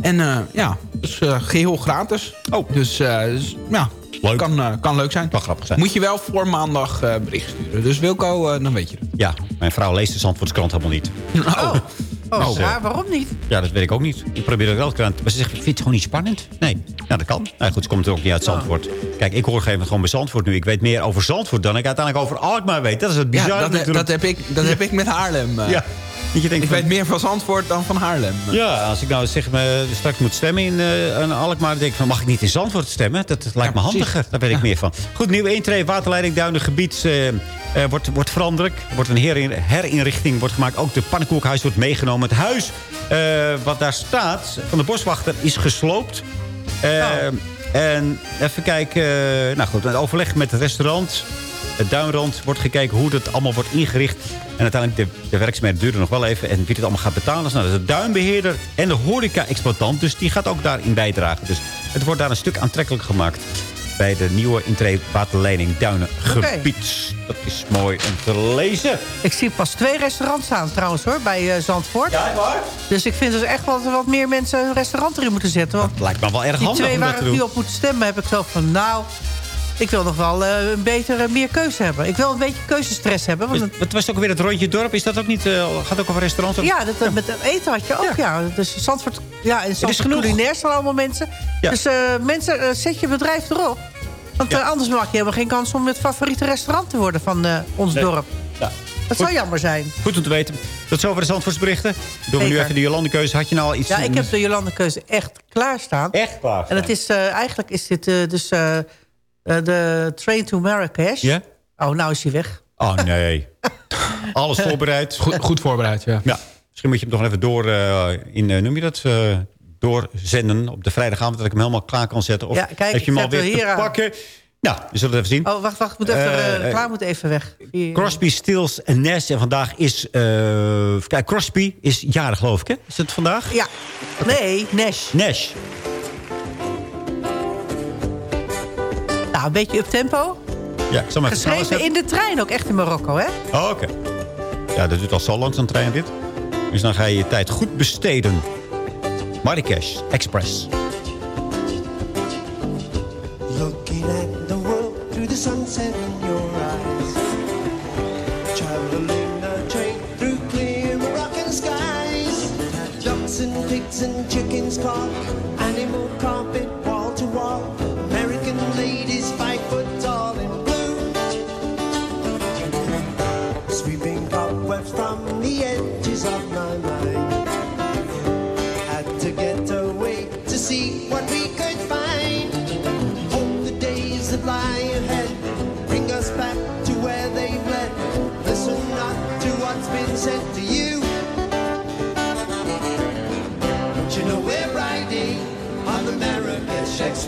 [SPEAKER 13] En ja, dus eh, geheel gratis. Oh. Dus, dus ja, Kan, eh, kan leuk zijn.
[SPEAKER 11] Kan grappig zijn.
[SPEAKER 13] Moet je wel voor maandag eh bericht sturen. Dus Wilco, eh, dan weet je het.
[SPEAKER 11] Ja, mijn vrouw leest de Zandvoortskrant helemaal niet.
[SPEAKER 12] Oh, oh,
[SPEAKER 11] Dus,
[SPEAKER 12] maar waarom niet?
[SPEAKER 11] Ja, dat weet ik ook niet. Ik probeer het wel krant. Maar ze zegt, vind je het gewoon niet spannend? Nee. Nou, dat kan. Nou goed, ze komt er ook niet uit Zandvoort. Kijk, ik hoor gegeven moment gewoon bij Zandvoort nu. Ik weet meer over Zandvoort dan ik uiteindelijk over Alkmaar weet. Dat is het
[SPEAKER 13] Ja,
[SPEAKER 11] bizarre
[SPEAKER 13] dat,
[SPEAKER 11] natuurlijk.
[SPEAKER 13] dat, heb ik, dat heb ik met Haarlem. eh.
[SPEAKER 11] Ja. Dat je denkt
[SPEAKER 13] ik
[SPEAKER 11] van-
[SPEAKER 13] weet meer van Zandvoort dan van Haarlem.
[SPEAKER 11] Ja, als ik nou zeg me straks moet stemmen in eh een Alkmaar... dan denk ik van, mag ik niet in Zandvoort stemmen? Dat lijkt me
[SPEAKER 13] precies.
[SPEAKER 11] handiger. Daar weet ik meer van. Goed, nieuw intree, waterleiding Duinengebied eh, eh, wordt, wordt veranderlijk. Er wordt een herin- herinrichting wordt gemaakt. Ook de pannenkoekhuis wordt meegenomen. Het huis eh, wat daar staat van de boswachter is gesloopt. Eh, En even kijken... eh, nou goed, een overleg met het restaurant... Het Duinrand wordt gekeken hoe dat allemaal wordt ingericht. En uiteindelijk, de, de werkzaamheden duren nog wel even. En wie het allemaal gaat betalen is nou, dat is de duinbeheerder en de horeca-exploitant. Dus die gaat ook daarin bijdragen. Dus het wordt daar een stuk aantrekkelijk gemaakt. Bij de nieuwe intree waterleiding Duinengebied. Dat is mooi om te lezen.
[SPEAKER 12] Ik zie pas twee restaurants staan trouwens hoor, bij eh, Zandvoort.
[SPEAKER 11] Ja, waar?
[SPEAKER 12] Dus ik vind dus echt wel dat er wat meer mensen een restaurant erin moeten zetten. Want
[SPEAKER 11] Lijkt me wel erg
[SPEAKER 12] die
[SPEAKER 11] handig
[SPEAKER 12] twee
[SPEAKER 11] om
[SPEAKER 12] waar
[SPEAKER 11] dat
[SPEAKER 12] ik nu op moet stemmen, heb ik zo van... nou, ik wil nog wel eh, een betere, meer keuze hebben. Ik wil een beetje keuzestress hebben. Want het-
[SPEAKER 11] Wat was ook weer het rondje dorp? Is dat ook niet... eh, gaat ook over restaurants?
[SPEAKER 12] ja, dat, met het eten had je ook, ja. Dus Zandvoort, ja, in Zandvoort
[SPEAKER 11] genoeg.
[SPEAKER 12] culinair staan allemaal mensen.
[SPEAKER 11] Ja.
[SPEAKER 12] Dus eh, mensen, eh, zet je bedrijf erop. Want eh, anders maak je helemaal geen kans om het favoriete restaurant te worden van eh, ons
[SPEAKER 11] Nee.
[SPEAKER 12] dorp.
[SPEAKER 11] Ja.
[SPEAKER 12] Dat zou jammer zijn.
[SPEAKER 11] Goed om te weten. Tot zover de Zandvoortsberichten. Doen we nu even de Jolandekeuze. Had je nou al iets...
[SPEAKER 12] Ja, ik heb de Jolandekeuze echt klaarstaan.
[SPEAKER 11] Echt klaar.
[SPEAKER 12] En het is, eh, eigenlijk is dit eh, dus eh, eh, de Train to Marrakesh.
[SPEAKER 11] Ja?
[SPEAKER 12] Oh, nou is hij weg.
[SPEAKER 11] Oh, nee. Alles voorbereid.
[SPEAKER 13] Goed, goed voorbereid, ja.
[SPEAKER 11] Ja. Misschien moet je hem nog even door... eh, in, eh, noem je dat? eh, doorzenden op de vrijdagavond. Dat ik hem helemaal klaar kan zetten. Of
[SPEAKER 12] Ja, kijk,
[SPEAKER 11] heb je hem
[SPEAKER 12] ik
[SPEAKER 11] alweer te
[SPEAKER 12] aan.
[SPEAKER 11] pakken? Nou, we zullen het even zien.
[SPEAKER 12] Oh, wacht, wacht. Moet even,
[SPEAKER 11] Eh,
[SPEAKER 12] eh,
[SPEAKER 11] eh,
[SPEAKER 12] klaar moet even weg. Hier.
[SPEAKER 11] Crosby, Stills en Nash. En vandaag is... eh, kijk, Crosby is jarig, geloof ik, hè? Is het vandaag?
[SPEAKER 12] Ja. Nee, Nash.
[SPEAKER 11] Nash.
[SPEAKER 12] Nou, een beetje uptempo.
[SPEAKER 11] Ja, ik zal maar
[SPEAKER 12] Geschreven in de trein ook echt in Marokko, hè?
[SPEAKER 11] Oh, oké. Ja, dat duurt al zo lang zo'n trein dit. Dus dan ga je je tijd goed besteden. Marrakesh Express.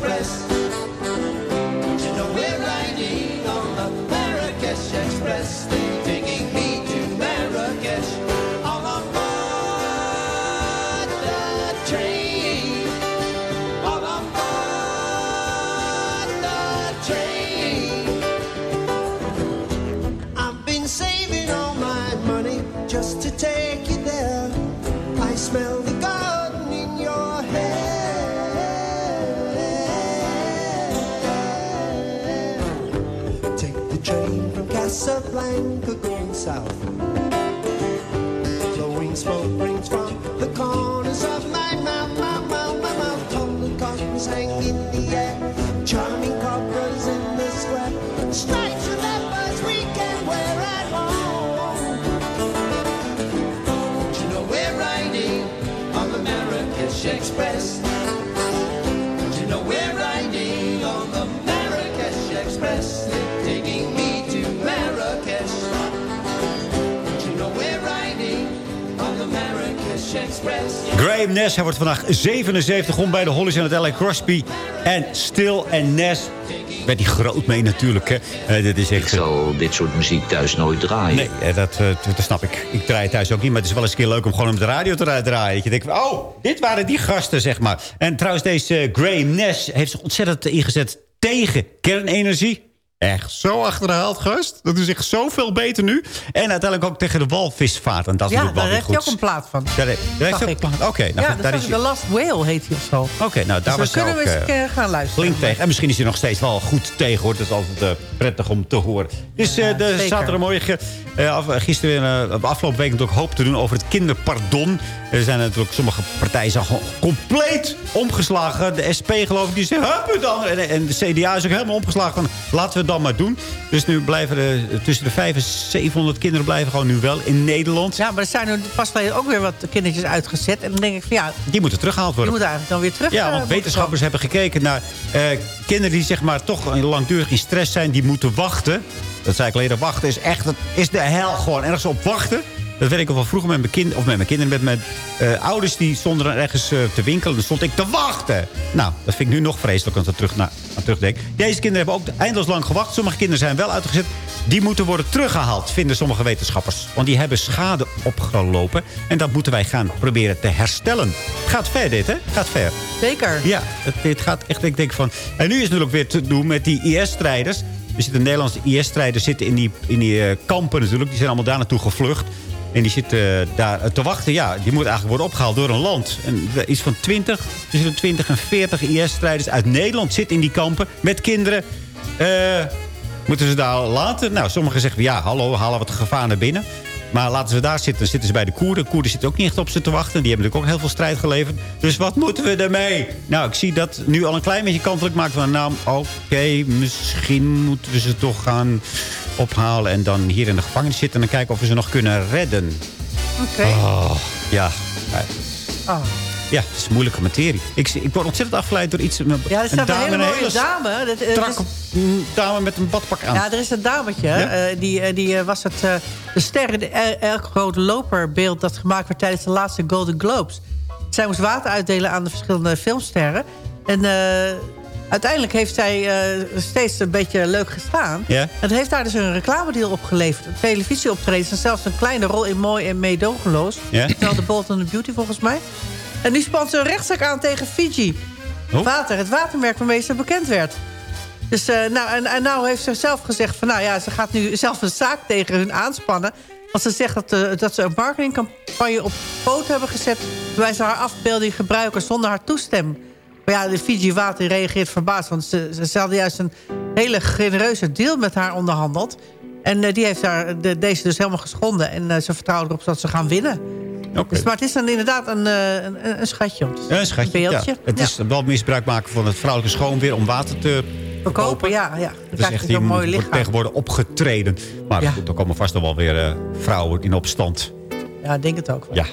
[SPEAKER 21] Express. South.
[SPEAKER 11] Graham Nash, hij wordt vandaag 77 om bij de Hollies en het L.A. Crosby. En Still en Nash. Werd hij groot mee natuurlijk. Hè. Eh, dit is echt...
[SPEAKER 22] Ik zal dit soort muziek thuis nooit draaien.
[SPEAKER 11] Nee, eh, dat, eh, dat snap ik. Ik draai het thuis ook niet. Maar het is wel eens een keer leuk om gewoon op de radio te draaien. Dat je denkt, oh, dit waren die gasten, zeg maar. En trouwens, deze Graham Nash heeft zich ontzettend ingezet tegen kernenergie. Echt zo achterhaald, gast. Dat is echt zoveel beter nu. En uiteindelijk ook tegen de walvisvaart. En dat is
[SPEAKER 12] Ja,
[SPEAKER 11] natuurlijk
[SPEAKER 12] daar
[SPEAKER 11] wel weer
[SPEAKER 12] heeft hij ook
[SPEAKER 11] goed.
[SPEAKER 12] een plaat van.
[SPEAKER 11] Ja, daar- daar heeft hij ook een plaat. Oké, nou,
[SPEAKER 12] ja,
[SPEAKER 11] goed,
[SPEAKER 12] daar is The Last Whale heet hij of zo.
[SPEAKER 11] Oké, nou daar
[SPEAKER 12] Dus
[SPEAKER 11] was
[SPEAKER 12] kunnen
[SPEAKER 11] ook...
[SPEAKER 12] we eens
[SPEAKER 11] eh,
[SPEAKER 12] keer gaan luisteren.
[SPEAKER 11] Flink tegen. En misschien is hij nog steeds wel goed tegen, hoor. Dat is altijd eh, prettig om te horen. Dus eh, de zaterdagmorgen, af, gisteren, uh, afgelopen week natuurlijk hoop te doen over het kinderpardon. Er zijn natuurlijk sommige partijen zijn gewoon compleet omgeslagen. De SP geloof ik, die zegt, hup dan. En, en de CDA is ook helemaal omgeslagen van, laten we het dan maar doen. Dus nu blijven er tussen de 500 en 700 kinderen blijven gewoon nu wel in Nederland.
[SPEAKER 12] Ja, maar er zijn er pas ook weer wat kindertjes uitgezet. En dan denk ik van ja,
[SPEAKER 11] Die moeten teruggehaald
[SPEAKER 12] die
[SPEAKER 11] worden.
[SPEAKER 12] moeten eigenlijk dan weer terug.
[SPEAKER 11] Ja,
[SPEAKER 12] eh,
[SPEAKER 11] want wetenschappers hebben gekeken naar eh, kinderen die zeg maar toch langdurig in stress zijn. Die moeten wachten. Dat zei ik leren wachten is echt het is de hel gewoon. Ergens op wachten. Dat weet ik al van vroeger met mijn kinderen. Of met mijn kinderen. Met mijn eh, ouders die stonden er ergens eh, te winkelen. Dan stond ik te wachten. Nou, dat vind ik nu nog vreselijk als ik er terug naar, aan terugdenk. Deze kinderen hebben ook eindeloos lang gewacht. Sommige kinderen zijn wel uitgezet. Die moeten worden teruggehaald, vinden sommige wetenschappers. Want die hebben schade opgelopen. En dat moeten wij gaan proberen te herstellen. Het gaat ver dit, hè? Gaat ver.
[SPEAKER 12] Zeker.
[SPEAKER 11] Ja, het, het gaat echt, ik denk van... En nu is het natuurlijk weer te doen met die IS-strijders. Er zitten Nederlandse IS-strijders zitten in die, in die eh, kampen natuurlijk. Die zijn allemaal daar naartoe gevlucht. En die zitten eh, daar eh, te wachten. Ja, die moeten eigenlijk worden opgehaald door een land. En er iets van 20, tussen de 20 en 40 IS-strijders uit Nederland zitten in die kampen. Met kinderen. Eh, moeten ze daar laten? Nou, sommigen zeggen, ja, hallo, halen wat gevaar naar binnen. Maar laten ze daar zitten, zitten ze bij de Koerden. De Koerden zitten ook niet echt op ze te wachten. Die hebben natuurlijk ook heel veel strijd geleverd. Dus wat moeten we ermee? Nou, ik zie dat nu al een klein beetje kantelijk maakt van... nou, oké, misschien moeten we ze toch gaan ophalen... en dan hier in de gevangenis zitten... en dan kijken of we ze nog kunnen redden.
[SPEAKER 12] Oké.
[SPEAKER 11] Oh, ja.
[SPEAKER 12] Oh.
[SPEAKER 11] Ja, het is een moeilijke materie. Ik, ik word ontzettend afgeleid door iets...
[SPEAKER 12] Ja, er staat een, hele mooie
[SPEAKER 11] hele
[SPEAKER 12] dame. Dat, eh,
[SPEAKER 11] mm, dame met een badpak aan.
[SPEAKER 12] Ja, er is een dametje.
[SPEAKER 11] Ja?
[SPEAKER 12] eh, die eh, die was het, de ster in de el- elk groot loperbeeld... dat gemaakt werd tijdens de laatste Golden Globes. Zij moest water uitdelen aan de verschillende filmsterren. En uiteindelijk heeft zij eh, steeds een beetje leuk gestaan.
[SPEAKER 11] Ja.
[SPEAKER 12] En het heeft daar dus een reclamedeal opgeleverd. Een televisieoptreden en zelfs een kleine rol in Mooi en Meedogenloos.
[SPEAKER 11] Ja.
[SPEAKER 12] Hetzelfde Bolton and the Beauty volgens mij. En nu spant ze een rechtszaak aan tegen Fiji.
[SPEAKER 11] Oh.
[SPEAKER 12] Water, het watermerk waarmee ze bekend werd. Dus uh, nou, en, en nou heeft ze zelf gezegd van... nou ja, ze gaat nu zelf een zaak tegen hun aanspannen. Want ze zegt dat, uh, dat ze een marketingcampagne op foto hebben gezet... waarbij ze haar afbeelding gebruiken zonder haar toestemming. Maar ja, de Fiji Water reageert verbaasd... want ze, ze, ze hadden juist een hele genereuze deal met haar onderhandeld. En uh, die heeft haar, de, deze dus helemaal geschonden. En ze vertrouwen erop dat ze gaan winnen.
[SPEAKER 11] Okay.
[SPEAKER 12] Dus, maar het is dan inderdaad een, een, een schatje.
[SPEAKER 11] Ja, een schatje,
[SPEAKER 12] een beeldje.
[SPEAKER 11] Ja. Het is wel misbruik maken van het vrouwelijke schoonweer om water te
[SPEAKER 12] verkopen. Ja, ja.
[SPEAKER 11] Dat is echt een mooi lichaam. tegenwoordig opgetreden. Maar ja. goed, er komen vast nog wel weer uh, vrouwen in opstand.
[SPEAKER 12] Ja, ik denk het ook wel.
[SPEAKER 11] Ja,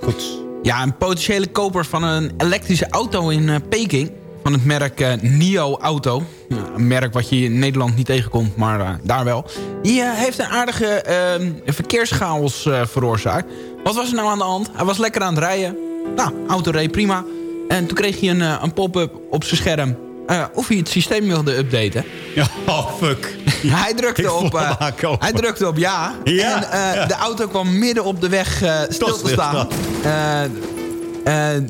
[SPEAKER 11] goed.
[SPEAKER 13] Ja, een potentiële koper van een elektrische auto in uh, Peking. Van het merk uh, NIO Auto. Een merk wat je in Nederland niet tegenkomt, maar uh, daar wel. Die heeft een aardige ehm, verkeerschaos veroorzaakt. Wat was er nou aan de hand? Hij was lekker aan het rijden. Nou, auto reed prima. En toen kreeg hij een, eh, een pop-up op zijn scherm... eh, of hij het systeem wilde updaten.
[SPEAKER 11] Ja, oh, fuck.
[SPEAKER 13] hij, drukte op, eh, hij drukte op ja.
[SPEAKER 11] Ja,
[SPEAKER 13] en eh,
[SPEAKER 11] ja.
[SPEAKER 13] de auto kwam midden op de weg stil te staan.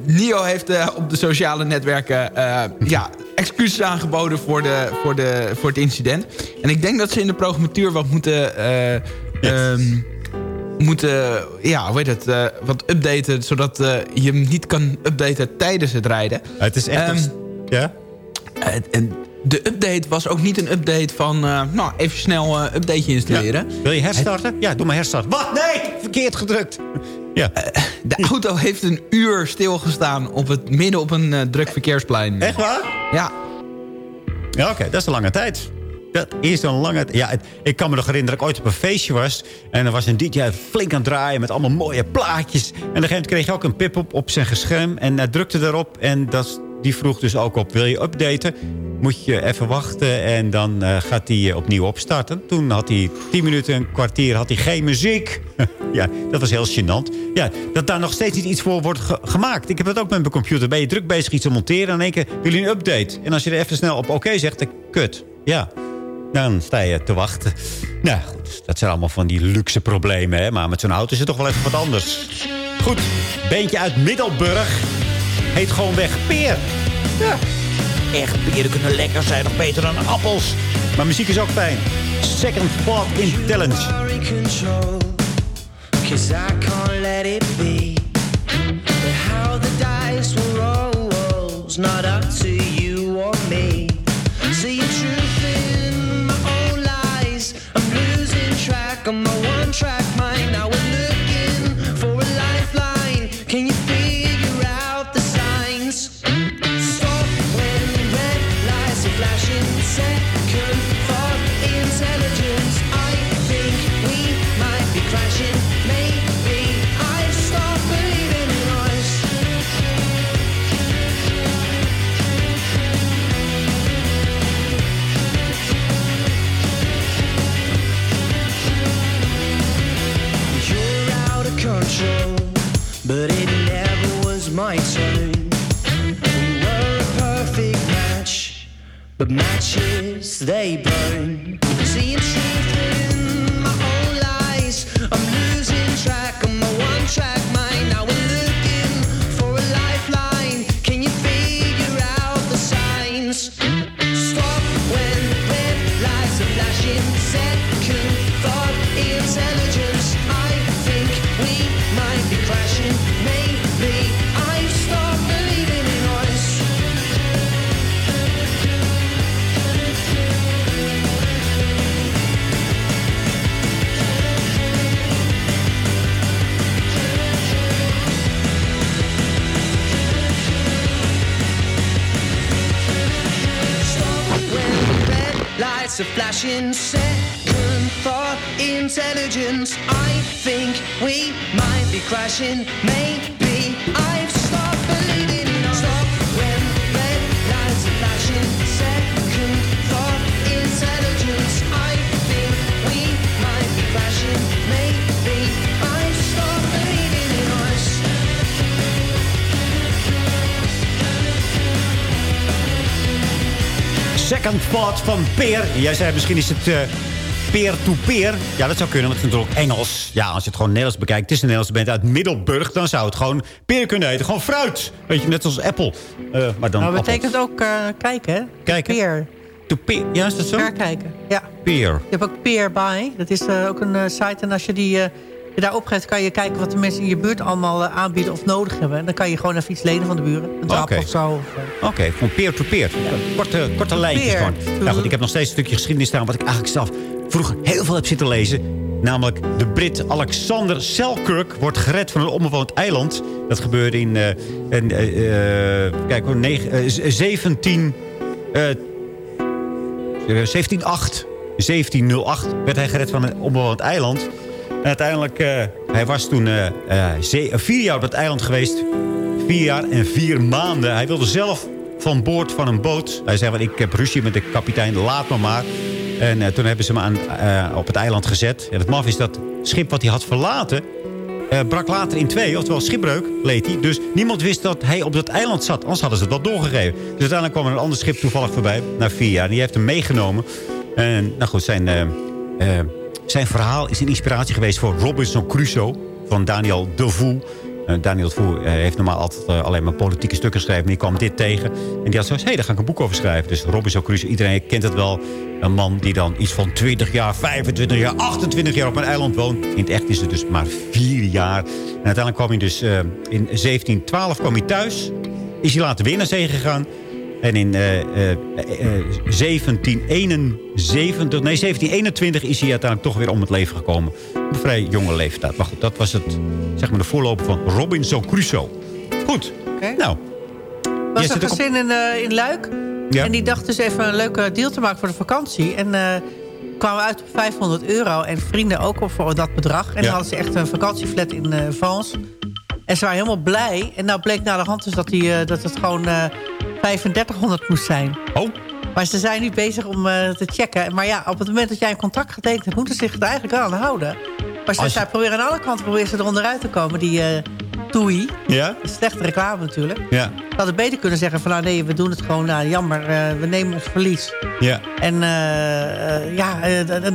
[SPEAKER 13] Nio heeft op de sociale netwerken ja, excuses aangeboden voor, de, voor, de, voor het incident. En ik denk dat ze in de programmatuur wat moeten... eh, ehm, moeten, ja, hoe heet het, wat updaten... zodat je hem niet kan updaten tijdens het rijden.
[SPEAKER 11] Het is echt...
[SPEAKER 13] Ehm,
[SPEAKER 11] een- ja?
[SPEAKER 13] Eh, en de update was ook niet een update van... eh, nou, even snel een updateje installeren.
[SPEAKER 11] Wil je herstarten? Ja, doe maar herstarten. Wat? Nee! Verkeerd gedrukt. Ja.
[SPEAKER 13] De auto heeft een uur stilgestaan op het midden op een eh, druk verkeersplein.
[SPEAKER 11] Echt waar?
[SPEAKER 13] Ja.
[SPEAKER 11] Ja, oké. Dat is een lange tijd. Dat is een lange tijd. Ja, het- ik kan me nog herinneren dat ik ooit op een feestje was. En er was een DJ flink aan het draaien met allemaal mooie plaatjes. En op een gegeven moment kreeg je ook een pip-up op zijn scherm. En hij drukte daarop. En dat, die vroeg dus ook op, wil je updaten? Moet je even wachten en dan eh, gaat hij eh, opnieuw opstarten. Toen had hij tien minuten, een kwartier, had hij geen muziek. ja, dat was heel gênant. Ja, dat daar nog steeds niet iets voor wordt ge- gemaakt. Ik heb dat ook met mijn computer. Ben je druk bezig iets te monteren en in één keer wil je een update. En als je er even snel op oké zegt, dan kut. Ja, dan sta je te wachten. Nou goed, dat zijn allemaal van die luxe problemen. Hè? Maar met zo'n auto is het toch wel even wat anders. Goed, beentje uit Middelburg. Heet gewoon weg Peer. Ja, echt peren kunnen lekker zijn. Nog beter dan appels. Maar muziek is ook fijn. Second Thought Intelligence.
[SPEAKER 21] control Cause I can't let it be But how the dice will roll is not But matches, they burn. Seeing crashing. Maybe I've stopped believing in. Stop when red lights are flashing. Second thought, intelligence. I think we might be crashing. Maybe I've stopped believing in us. Second Thought
[SPEAKER 11] van Peer. Jij zei misschien is het eh, peer-to-peer. Ja, dat zou kunnen, want het is natuurlijk Engels. Ja, als je het gewoon Nederlands bekijkt. Het is een Nederlandse band uit Middelburg. Dan zou het gewoon peer kunnen heten. Gewoon fruit. Weet je, net als Apple. Eh, maar dan
[SPEAKER 12] Nou,
[SPEAKER 11] appel.
[SPEAKER 12] betekent ook eh, kijken, hè?
[SPEAKER 11] Kijken?
[SPEAKER 12] Peer.
[SPEAKER 11] To peer. Ja, is dat zo?
[SPEAKER 12] Kijken, ja.
[SPEAKER 11] Peer.
[SPEAKER 12] Je hebt ook Peerby. Dat is eh, ook een site. En als je die je daar opgeeft, kan je kijken wat de mensen in je buurt allemaal aanbieden of nodig hebben. En dan kan je gewoon even iets lenen van de buren. Een drap
[SPEAKER 11] Oké.
[SPEAKER 12] of zo.
[SPEAKER 11] Oké, van peer-to-peer. Korte, korte lijntjes
[SPEAKER 12] Peer.
[SPEAKER 11] gewoon. Nou goed, ik heb nog steeds een stukje geschiedenis staan... wat ik eigenlijk zelf vroeger heel veel heb zitten lezen. Namelijk de Brit Alexander Selkirk wordt gered van een onbewoond eiland. Dat gebeurde in, eh, eh, eh, kijk, negen- eh, z- 17... eh, 1708. 1708 werd hij gered van een onbewoond eiland. Uiteindelijk, eh, hij was toen vier jaar op het eiland geweest. Vier jaar en vier maanden. Hij wilde zelf van boord van een boot. Hij zei, ik heb ruzie met de kapitein, laat me maar. En eh, toen hebben ze hem aan, eh, op het eiland gezet. En het maf is dat schip wat hij had verlaten... eh, brak later in twee, oftewel schipbreuk, leed hij. Dus niemand wist dat hij op dat eiland zat. Anders hadden ze het wel doorgegeven. Dus uiteindelijk kwam er een ander schip toevallig voorbij, na vier jaar. En die heeft hem meegenomen. En nou goed, zijn, zijn verhaal is een inspiratie geweest voor Robinson Crusoe van Daniel Devoe. Eh, Daniel Devoe eh, heeft normaal altijd eh, alleen maar politieke stukken geschreven. Maar die kwam dit tegen. En die had zoiets, hé, hey, daar ga ik een boek over schrijven. Dus Robinson Crusoe, iedereen kent het wel. Een man die dan iets van 20 jaar, 25 jaar, 28 jaar op een eiland woont. In het echt is het dus maar vier jaar. En uiteindelijk kwam hij dus in 1712 kwam hij thuis. Is hij later weer naar zee gegaan. En in eh, eh, eh, 1771, nee, 1721 is hij uiteindelijk toch weer om het leven gekomen. Op een vrij jonge leeftijd. Maar goed, dat was het, zeg maar, de voorloper van Robinson Crusoe. Goed. Nou.
[SPEAKER 12] was een gezin in, eh, in Luik.
[SPEAKER 11] Ja.
[SPEAKER 12] En die dacht dus even een leuke deal te maken voor de vakantie. En eh, kwamen uit op 500 euro. En vrienden ook op voor dat bedrag. En
[SPEAKER 11] Ja.
[SPEAKER 12] dan hadden ze echt een vakantieflat in eh Vans. En ze waren helemaal blij. En nou bleek na de hand dus dat, die, eh, dat het gewoon eh 3500 moest zijn.
[SPEAKER 11] Oh.
[SPEAKER 12] Maar ze zijn nu bezig om eh, te checken. Maar ja, op het moment dat jij een contract getekend hebt... moeten ze zich er eigenlijk wel aan houden. Maar ze
[SPEAKER 11] je-
[SPEAKER 12] zij proberen aan alle kanten proberen ze eronder uit te komen. Die eh Toei.
[SPEAKER 11] Ja?
[SPEAKER 12] Slechte reclame natuurlijk.
[SPEAKER 11] Ja.
[SPEAKER 12] Ze hadden beter kunnen zeggen van... nou nee, we doen het gewoon, nou, jammer, eh, we nemen ons verlies.
[SPEAKER 11] Ja.
[SPEAKER 12] En ja,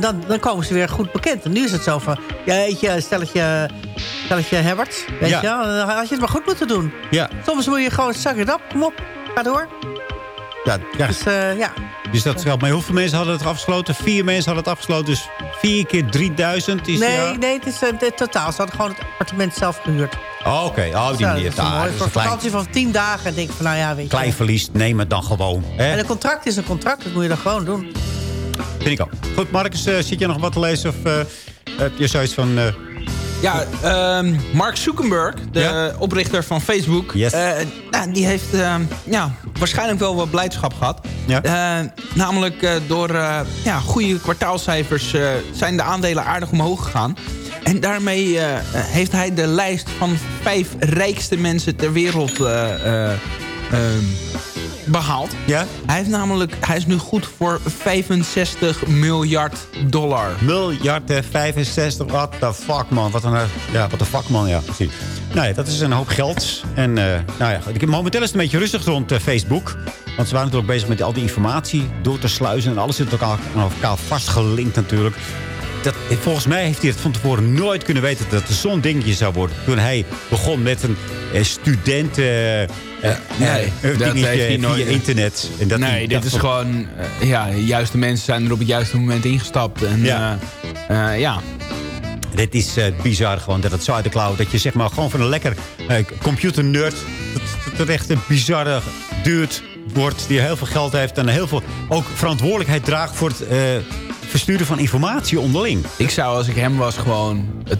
[SPEAKER 12] dan- dan, komen ze weer goed bekend. En nu is het zo van, ja, weet je, stelletje, stelletje Herbert, weet
[SPEAKER 11] Ja.
[SPEAKER 12] je wel. Dan had je het maar goed moeten doen.
[SPEAKER 11] Ja.
[SPEAKER 12] Soms moet je gewoon, zak het op, kom op, ga door.
[SPEAKER 11] Ja, ja.
[SPEAKER 12] Dus eh, ja,
[SPEAKER 11] Dus dat geldt. Maar hoeveel mensen hadden het afgesloten? Vier mensen hadden het afgesloten. Dus vier keer 3000 is
[SPEAKER 12] nee,
[SPEAKER 11] ja.
[SPEAKER 12] nee, het is het totaal. Ze hadden gewoon het appartement zelf gehuurd.
[SPEAKER 11] Oh, Oké, oh, die manier.
[SPEAKER 12] dat is wel mooi.
[SPEAKER 11] dat is
[SPEAKER 12] Voor
[SPEAKER 11] een klein,
[SPEAKER 12] vakantie van tien dagen denk ik van, nou ja, weet je.
[SPEAKER 11] klein verlies. Neem het dan gewoon. Hè?
[SPEAKER 12] En een contract is een contract, dat moet je dan gewoon doen.
[SPEAKER 11] Vind ik ook. Goed, Marcus, eh, zit je nog wat te lezen? Of heb je zoiets van...
[SPEAKER 13] Ja, ehm, Mark Zuckerberg, de
[SPEAKER 11] Ja?
[SPEAKER 13] oprichter van Facebook...
[SPEAKER 11] Yes.
[SPEAKER 13] eh, nou, die heeft ehm, ja, waarschijnlijk wel wat blijdschap gehad.
[SPEAKER 11] Ja.
[SPEAKER 13] Eh, namelijk eh, door ja, goede kwartaalcijfers zijn de aandelen aardig omhoog gegaan. En daarmee heeft hij de lijst van vijf rijkste mensen ter wereld eh, ehm, behaald.
[SPEAKER 11] Ja?
[SPEAKER 13] Hij, heeft namelijk, hij is nu goed voor 65 miljard dollar.
[SPEAKER 11] miljard eh, 65, what the fuck, man. Wat een, eh, ja, what the fuck, man, ja, precies. Nou ja, dat is een hoop geld. En eh, nou ja, ik- momenteel is het een beetje rustig rond eh, Facebook. Want ze waren natuurlijk bezig met al die informatie door te sluizen. En alles zit elkaar, aan elkaar vastgelinkt natuurlijk. Dat, volgens mij heeft hij het van tevoren nooit kunnen weten dat het zo'n dingetje zou worden. Toen hij begon met een studenten... eh, eh,
[SPEAKER 13] nee,
[SPEAKER 11] eh,
[SPEAKER 13] dat heeft hij nooit-
[SPEAKER 11] via internet. En dat
[SPEAKER 13] nee, dit is gewoon... eh, ja, de juiste mensen zijn er op het juiste moment ingestapt. En
[SPEAKER 11] Ja.
[SPEAKER 13] ja, ja.
[SPEAKER 11] Dit is eh, bizar gewoon dat het zo uit de klauw... dat je zeg maar gewoon van een lekker eh, computernerd... dat dat het echt een bizarre duurt wordt... die heel veel geld heeft en heel veel ook verantwoordelijkheid draagt... voor het eh, versturen van informatie onderling.
[SPEAKER 13] Ik zou als ik hem was gewoon het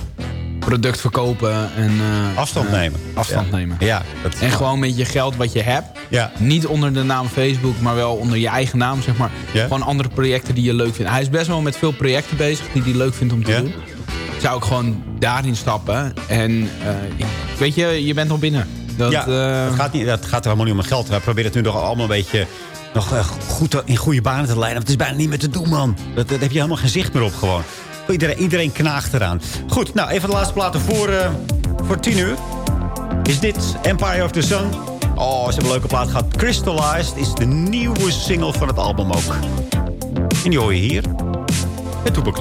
[SPEAKER 13] product verkopen en... eh,
[SPEAKER 11] Afstand
[SPEAKER 13] eh,
[SPEAKER 11] nemen.
[SPEAKER 13] Afstand
[SPEAKER 11] Ja.
[SPEAKER 13] nemen.
[SPEAKER 11] Ja, dat,
[SPEAKER 13] En gewoon met je geld wat je hebt.
[SPEAKER 11] Ja.
[SPEAKER 13] Niet onder de naam Facebook, maar wel onder je eigen naam, zeg maar.
[SPEAKER 11] Ja.
[SPEAKER 13] Gewoon andere projecten die je leuk vindt. Hij is best wel met veel projecten bezig die hij leuk vindt om te doen. Zou ik gewoon daarin stappen. En eh, weet je, je bent al binnen. Dat,
[SPEAKER 11] ja, het, gaat niet, het gaat er helemaal niet om geld. Hij probeert het nu nog allemaal een beetje... nog goed in goede banen te leiden. Want het is bijna niet meer te doen, man. Dat, dat heb je helemaal geen zicht meer op gewoon. Iedereen, iedereen knaagt eraan. Goed, nou, even de laatste platen voor, eh, voor tien uur. Is dit Empire of the Sun? Oh, ze hebben een leuke plaat gehad. Crystallized is de nieuwe single van het album ook. En die hoor je hier. Het Toebak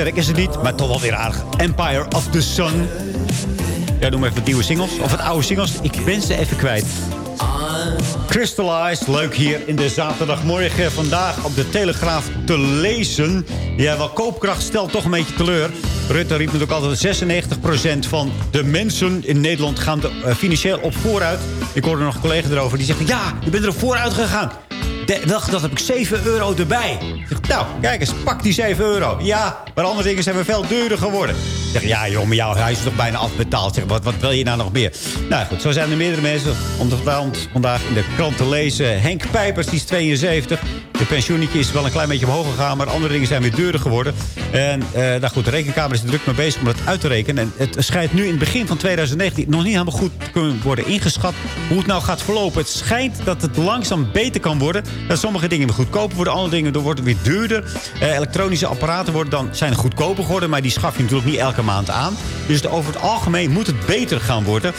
[SPEAKER 11] sterk is het niet, maar toch wel weer aardig. Empire of the Sun. Ja, noem even wat nieuwe singles. Of wat oude singles. Ik ben ze even kwijt. Crystallized, leuk hier in de zaterdagmorgen. Vandaag op de Telegraaf te lezen. Ja, wel koopkracht stelt toch een beetje teleur. Rutte riep natuurlijk altijd 96% van de mensen in Nederland gaan eh, financieel op vooruit. Ik hoorde nog een collega erover die zegt... ja, je bent er op vooruit gegaan. Dag dat heb ik 7 euro erbij. Zeg, nou, kijk eens, pak die 7 euro. Ja, maar andere dingen zijn weer veel duurder geworden. Ik zeg, ja joh, maar jouw huis is toch bijna afbetaald. Zeg, wat, wat wil je nou nog meer? Nou goed, zo zijn er meerdere mensen. Onderhand vandaag in de krant te lezen. Henk Pijpers, die is 72. De pensioenetje is wel een klein beetje omhoog gegaan... maar andere dingen zijn weer duurder geworden. En eh, nou goed, de rekenkamer is er druk mee bezig om dat uit te rekenen. En het schijnt nu in het begin van 2019... nog niet helemaal goed kunnen worden ingeschat... hoe het nou gaat verlopen. Het schijnt dat het langzaam beter kan worden. Dat sommige dingen weer goedkoper worden. Andere dingen worden weer duurder. Eh, elektronische apparaten worden dan, zijn goedkoper geworden... maar die schaf je natuurlijk niet elke maand aan. Dus over het algemeen moet het beter gaan worden...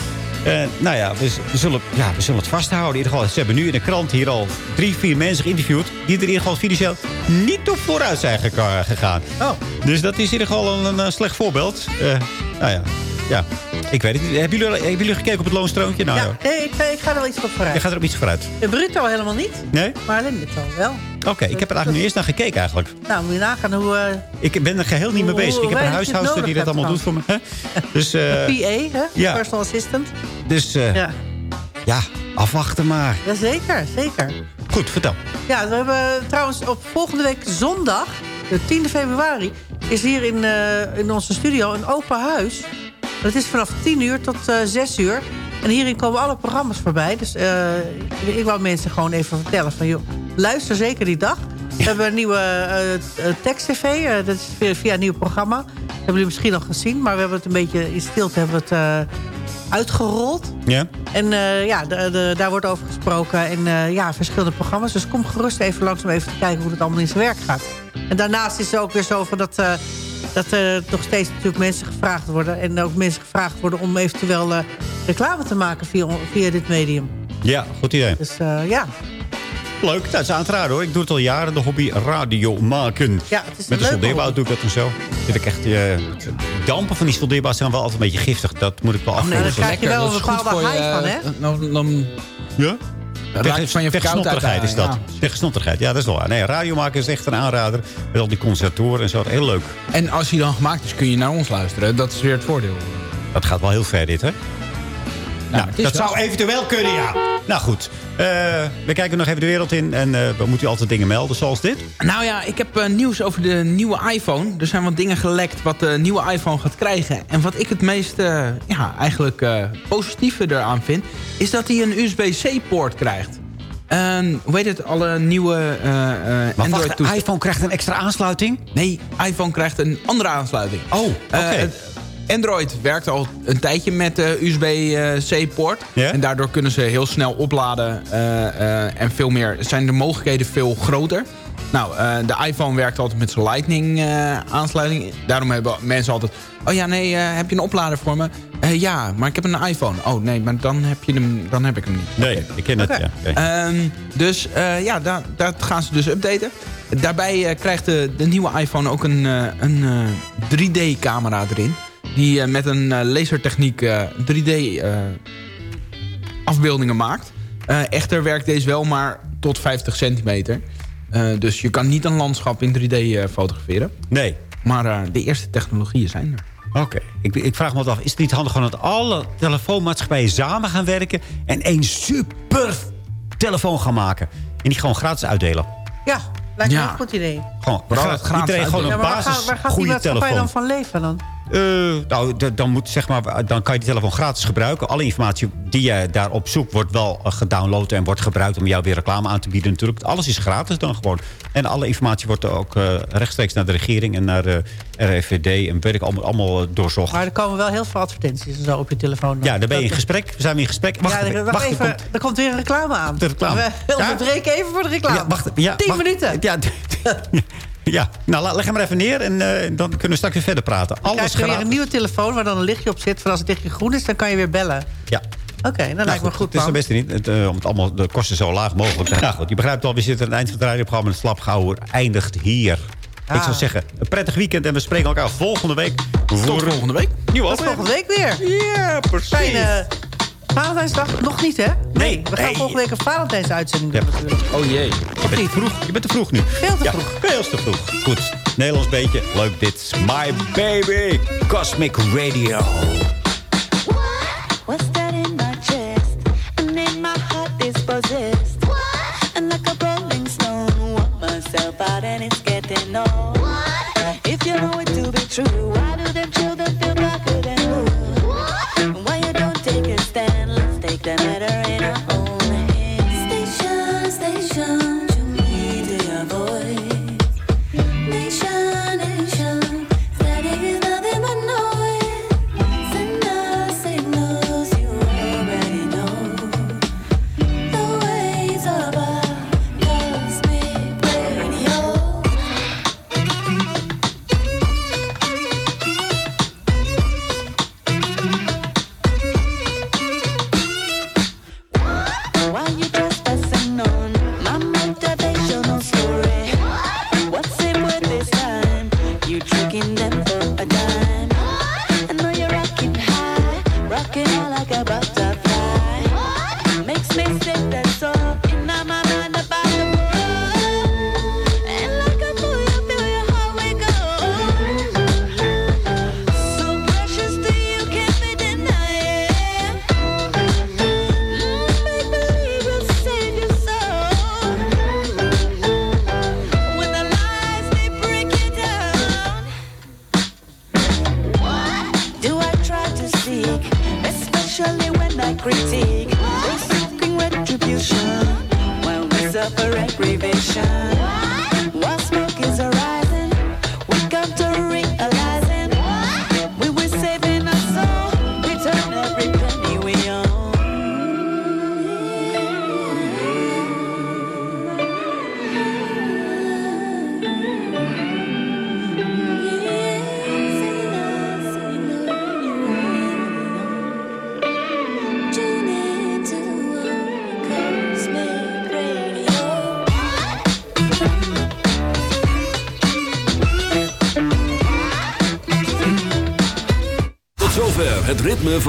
[SPEAKER 11] Eh, nou ja we, we zullen, ja, we zullen het vasthouden. In ieder geval, ze hebben nu in de krant hier al drie, vier mensen geïnterviewd... die er in ieder geval financieel niet op vooruit zijn gegaan.
[SPEAKER 12] Oh.
[SPEAKER 11] Dus dat is in ieder geval een, een slecht voorbeeld. Eh, nou ja, ja, ik weet het niet. Hebben jullie, hebben jullie gekeken op het loonstroontje? Nou,
[SPEAKER 12] Ja,
[SPEAKER 11] ja.
[SPEAKER 12] nee, ik, ik ga er wel iets op vooruit.
[SPEAKER 11] Je gaat er op iets vooruit.
[SPEAKER 12] De bruto helemaal niet,
[SPEAKER 11] Nee?
[SPEAKER 12] maar netto wel.
[SPEAKER 11] Oké, ik heb er eigenlijk nu eerst naar gekeken eigenlijk.
[SPEAKER 12] Nou, moet je nagaan hoe... eh
[SPEAKER 11] Ik ben er geheel niet mee
[SPEAKER 12] Hoe-
[SPEAKER 11] bezig. Ik heb een huishoudster die dat allemaal doet voor me. hè? Dus, eh,
[SPEAKER 12] PA, hè?
[SPEAKER 11] ja.
[SPEAKER 12] Personal assistant.
[SPEAKER 11] dus eh, ja.
[SPEAKER 12] Ja.
[SPEAKER 11] afwachten maar.
[SPEAKER 12] ja, zeker, zeker.
[SPEAKER 11] Goed, vertel.
[SPEAKER 12] Ja, we hebben trouwens op volgende week zondag, de 10e februari... is hier in, eh, in onze studio een open huis. Dat is vanaf 10 uur tot eh 6 uur. En hierin komen alle programma's voorbij. Dus eh, ik, wou mensen gewoon even vertellen van... joh, luister zeker die dag. We hebben een nieuwe eh, eh, tekst-tv. dat is via, via een nieuw programma. Dat hebben jullie misschien al gezien. Maar we hebben het een beetje in stilte hebben we het, uitgerold.
[SPEAKER 11] Ja?
[SPEAKER 12] En ja, de, de- daar wordt over gesproken in eh, ja, verschillende programma's. Dus kom gerust even langs om even te kijken hoe het allemaal in zijn werk gaat. En daarnaast is het ook weer zo van dat, dat er nog steeds natuurlijk mensen gevraagd worden. En ook mensen gevraagd worden om eventueel eh, reclame te maken via, via dit medium.
[SPEAKER 11] Ja, goed idee.
[SPEAKER 12] Dus eh, ja.
[SPEAKER 11] Leuk, dat is aan het raden hoor. Ik doe het al jaren, de hobby radio maken.
[SPEAKER 12] Ja, het is een
[SPEAKER 11] Met de
[SPEAKER 12] leuke
[SPEAKER 11] soldeerbouw doe ik dat en zo. Zit ik echt, eh, dampen van die soldeerbouw zijn wel altijd een beetje giftig. Dat moet ik wel
[SPEAKER 12] nee,
[SPEAKER 11] afvoeren.
[SPEAKER 12] daar krijg je wel
[SPEAKER 13] dat
[SPEAKER 12] een
[SPEAKER 13] is goed
[SPEAKER 12] bepaalde
[SPEAKER 13] voor je,
[SPEAKER 12] high van, hè?
[SPEAKER 13] Dan, dan
[SPEAKER 11] Ja?
[SPEAKER 13] Raak je van je
[SPEAKER 11] tegen
[SPEAKER 13] verkoudheid
[SPEAKER 11] snotterigheid is dat. snotterigheid, ja, dat is wel waar. Nee, radio maken is echt een aanrader. Met al die concertoren en zo. Heel leuk.
[SPEAKER 13] En als hij dan gemaakt is, kun je naar ons luisteren. Dat is weer het voordeel.
[SPEAKER 11] Dat gaat wel heel ver dit, hè? Nou,
[SPEAKER 13] is
[SPEAKER 11] dat
[SPEAKER 13] wel-
[SPEAKER 11] zou eventueel kunnen, ja. Nou goed, Eh, we kijken nog even de wereld in. En eh, we moeten u altijd dingen melden, zoals dit.
[SPEAKER 13] Nou ja, ik heb eh, nieuws over de nieuwe iPhone. Er zijn wat dingen gelekt wat de nieuwe iPhone gaat krijgen. En wat ik het meest ja, eigenlijk positieve eraan vind... is dat hij een USB-C-poort krijgt. En hoe heet het, alle nieuwe eh
[SPEAKER 11] Maar
[SPEAKER 13] Android
[SPEAKER 11] wacht, iPhone krijgt een extra aansluiting?
[SPEAKER 13] Nee, iPhone krijgt een andere aansluiting.
[SPEAKER 11] Oh, oké.
[SPEAKER 13] Android werkt al een tijdje met de USB-C-poort.
[SPEAKER 11] Ja?
[SPEAKER 13] En daardoor kunnen ze heel snel opladen. eh, eh, en veel meer zijn de mogelijkheden veel groter. Nou, eh, de iPhone werkt altijd met zijn Lightning-aansluiting. Daarom hebben mensen altijd... Oh ja, nee, eh, heb je een oplader voor me? Eh, ja, maar ik heb een iPhone. Oh nee, maar dan heb, je hem, dan heb ik hem niet.
[SPEAKER 11] Nee, ik ken het, ja.
[SPEAKER 13] Ehm, dus eh, ja, dat gaan ze dus updaten. Daarbij eh, krijgt de, de nieuwe iPhone ook een, eh, een eh, 3D-camera erin. Die eh, met een eh, lasertechniek 3D-afbeeldingen maakt. Eh, echter werkt deze wel maar tot 50 centimeter. Eh, dus je kan niet een landschap in 3D eh, fotograferen.
[SPEAKER 11] Nee.
[SPEAKER 13] Maar eh, de eerste technologieën zijn er.
[SPEAKER 11] Oké, ik, ik vraag me wat af. Is het niet handig gewoon dat alle telefoonmaatschappijen samen gaan werken... en één super telefoon gaan maken? En die gewoon gratis uitdelen?
[SPEAKER 12] Ja, lijkt me
[SPEAKER 13] Ja.
[SPEAKER 12] een goed idee.
[SPEAKER 11] Gewoon,
[SPEAKER 13] gratis
[SPEAKER 11] iedereen gewoon
[SPEAKER 12] Ja,
[SPEAKER 11] een
[SPEAKER 12] maar waar,
[SPEAKER 11] basis
[SPEAKER 12] gaat- waar gaat die
[SPEAKER 11] goede
[SPEAKER 12] maatschappij
[SPEAKER 11] telefoon.
[SPEAKER 12] dan van leven dan?
[SPEAKER 11] Eh, nou, dan, moet, zeg maar, dan kan je die telefoon gratis gebruiken. Alle informatie die je daarop zoekt wordt wel eh, gedownload... en wordt gebruikt om jou weer reclame aan te bieden natuurlijk. Alles is gratis dan gewoon. En alle informatie wordt ook eh, rechtstreeks naar de regering... en naar de RIVD en weet ik allemaal, allemaal doorzocht.
[SPEAKER 12] Maar er komen wel heel veel advertenties en zo op je telefoon.
[SPEAKER 11] Ja, daar ben je in gesprek. We zijn in gesprek. Wacht,
[SPEAKER 12] ja, er- wacht,
[SPEAKER 11] wacht, er
[SPEAKER 12] even,
[SPEAKER 11] komt-
[SPEAKER 12] er komt weer een reclame aan.
[SPEAKER 11] De reclame.
[SPEAKER 12] We
[SPEAKER 11] Ja?
[SPEAKER 12] onderbreken even voor de reclame.
[SPEAKER 11] Ja, wacht, ja,
[SPEAKER 12] 10
[SPEAKER 11] wacht.
[SPEAKER 12] minuten.
[SPEAKER 11] Ja, Ja, nou leg hem maar even neer en eh, dan kunnen we straks weer verder praten. Alles
[SPEAKER 12] krijgt weer een nieuwe telefoon waar dan een lichtje op zit. Voor als het lichtje groen is, dan kan je weer bellen.
[SPEAKER 11] Ja.
[SPEAKER 12] Oké, dan lijkt me
[SPEAKER 11] nou,
[SPEAKER 12] goed,
[SPEAKER 11] Het is het beste niet, het, eh, om het allemaal de kosten zo laag mogelijk te nou, goed, Je begrijpt al, we zitten aan het eind van het radioprogramma... het Slapgouwer eindigt hier. Ik ah. zou zeggen, een prettig weekend en we spreken elkaar volgende week.
[SPEAKER 13] Tot volgende week.
[SPEAKER 11] Nieuw
[SPEAKER 12] Tot volgende week weer.
[SPEAKER 11] Ja, per precies.
[SPEAKER 12] Fijne Valentijnsdag nog niet, hè?
[SPEAKER 11] Nee.
[SPEAKER 12] We gaan volgende week een Valentijnsuitzending doen natuurlijk.
[SPEAKER 13] Oh jee.
[SPEAKER 11] Je bent, vroeg. je bent te vroeg nu.
[SPEAKER 12] Heel te
[SPEAKER 11] ja,
[SPEAKER 12] vroeg.
[SPEAKER 11] Veel te vroeg. Goed. Nederlands beetje. Leuk dit. My baby. Cosmic Radio.
[SPEAKER 23] What's that in my Out and it's getting old. What? If you know it to be true.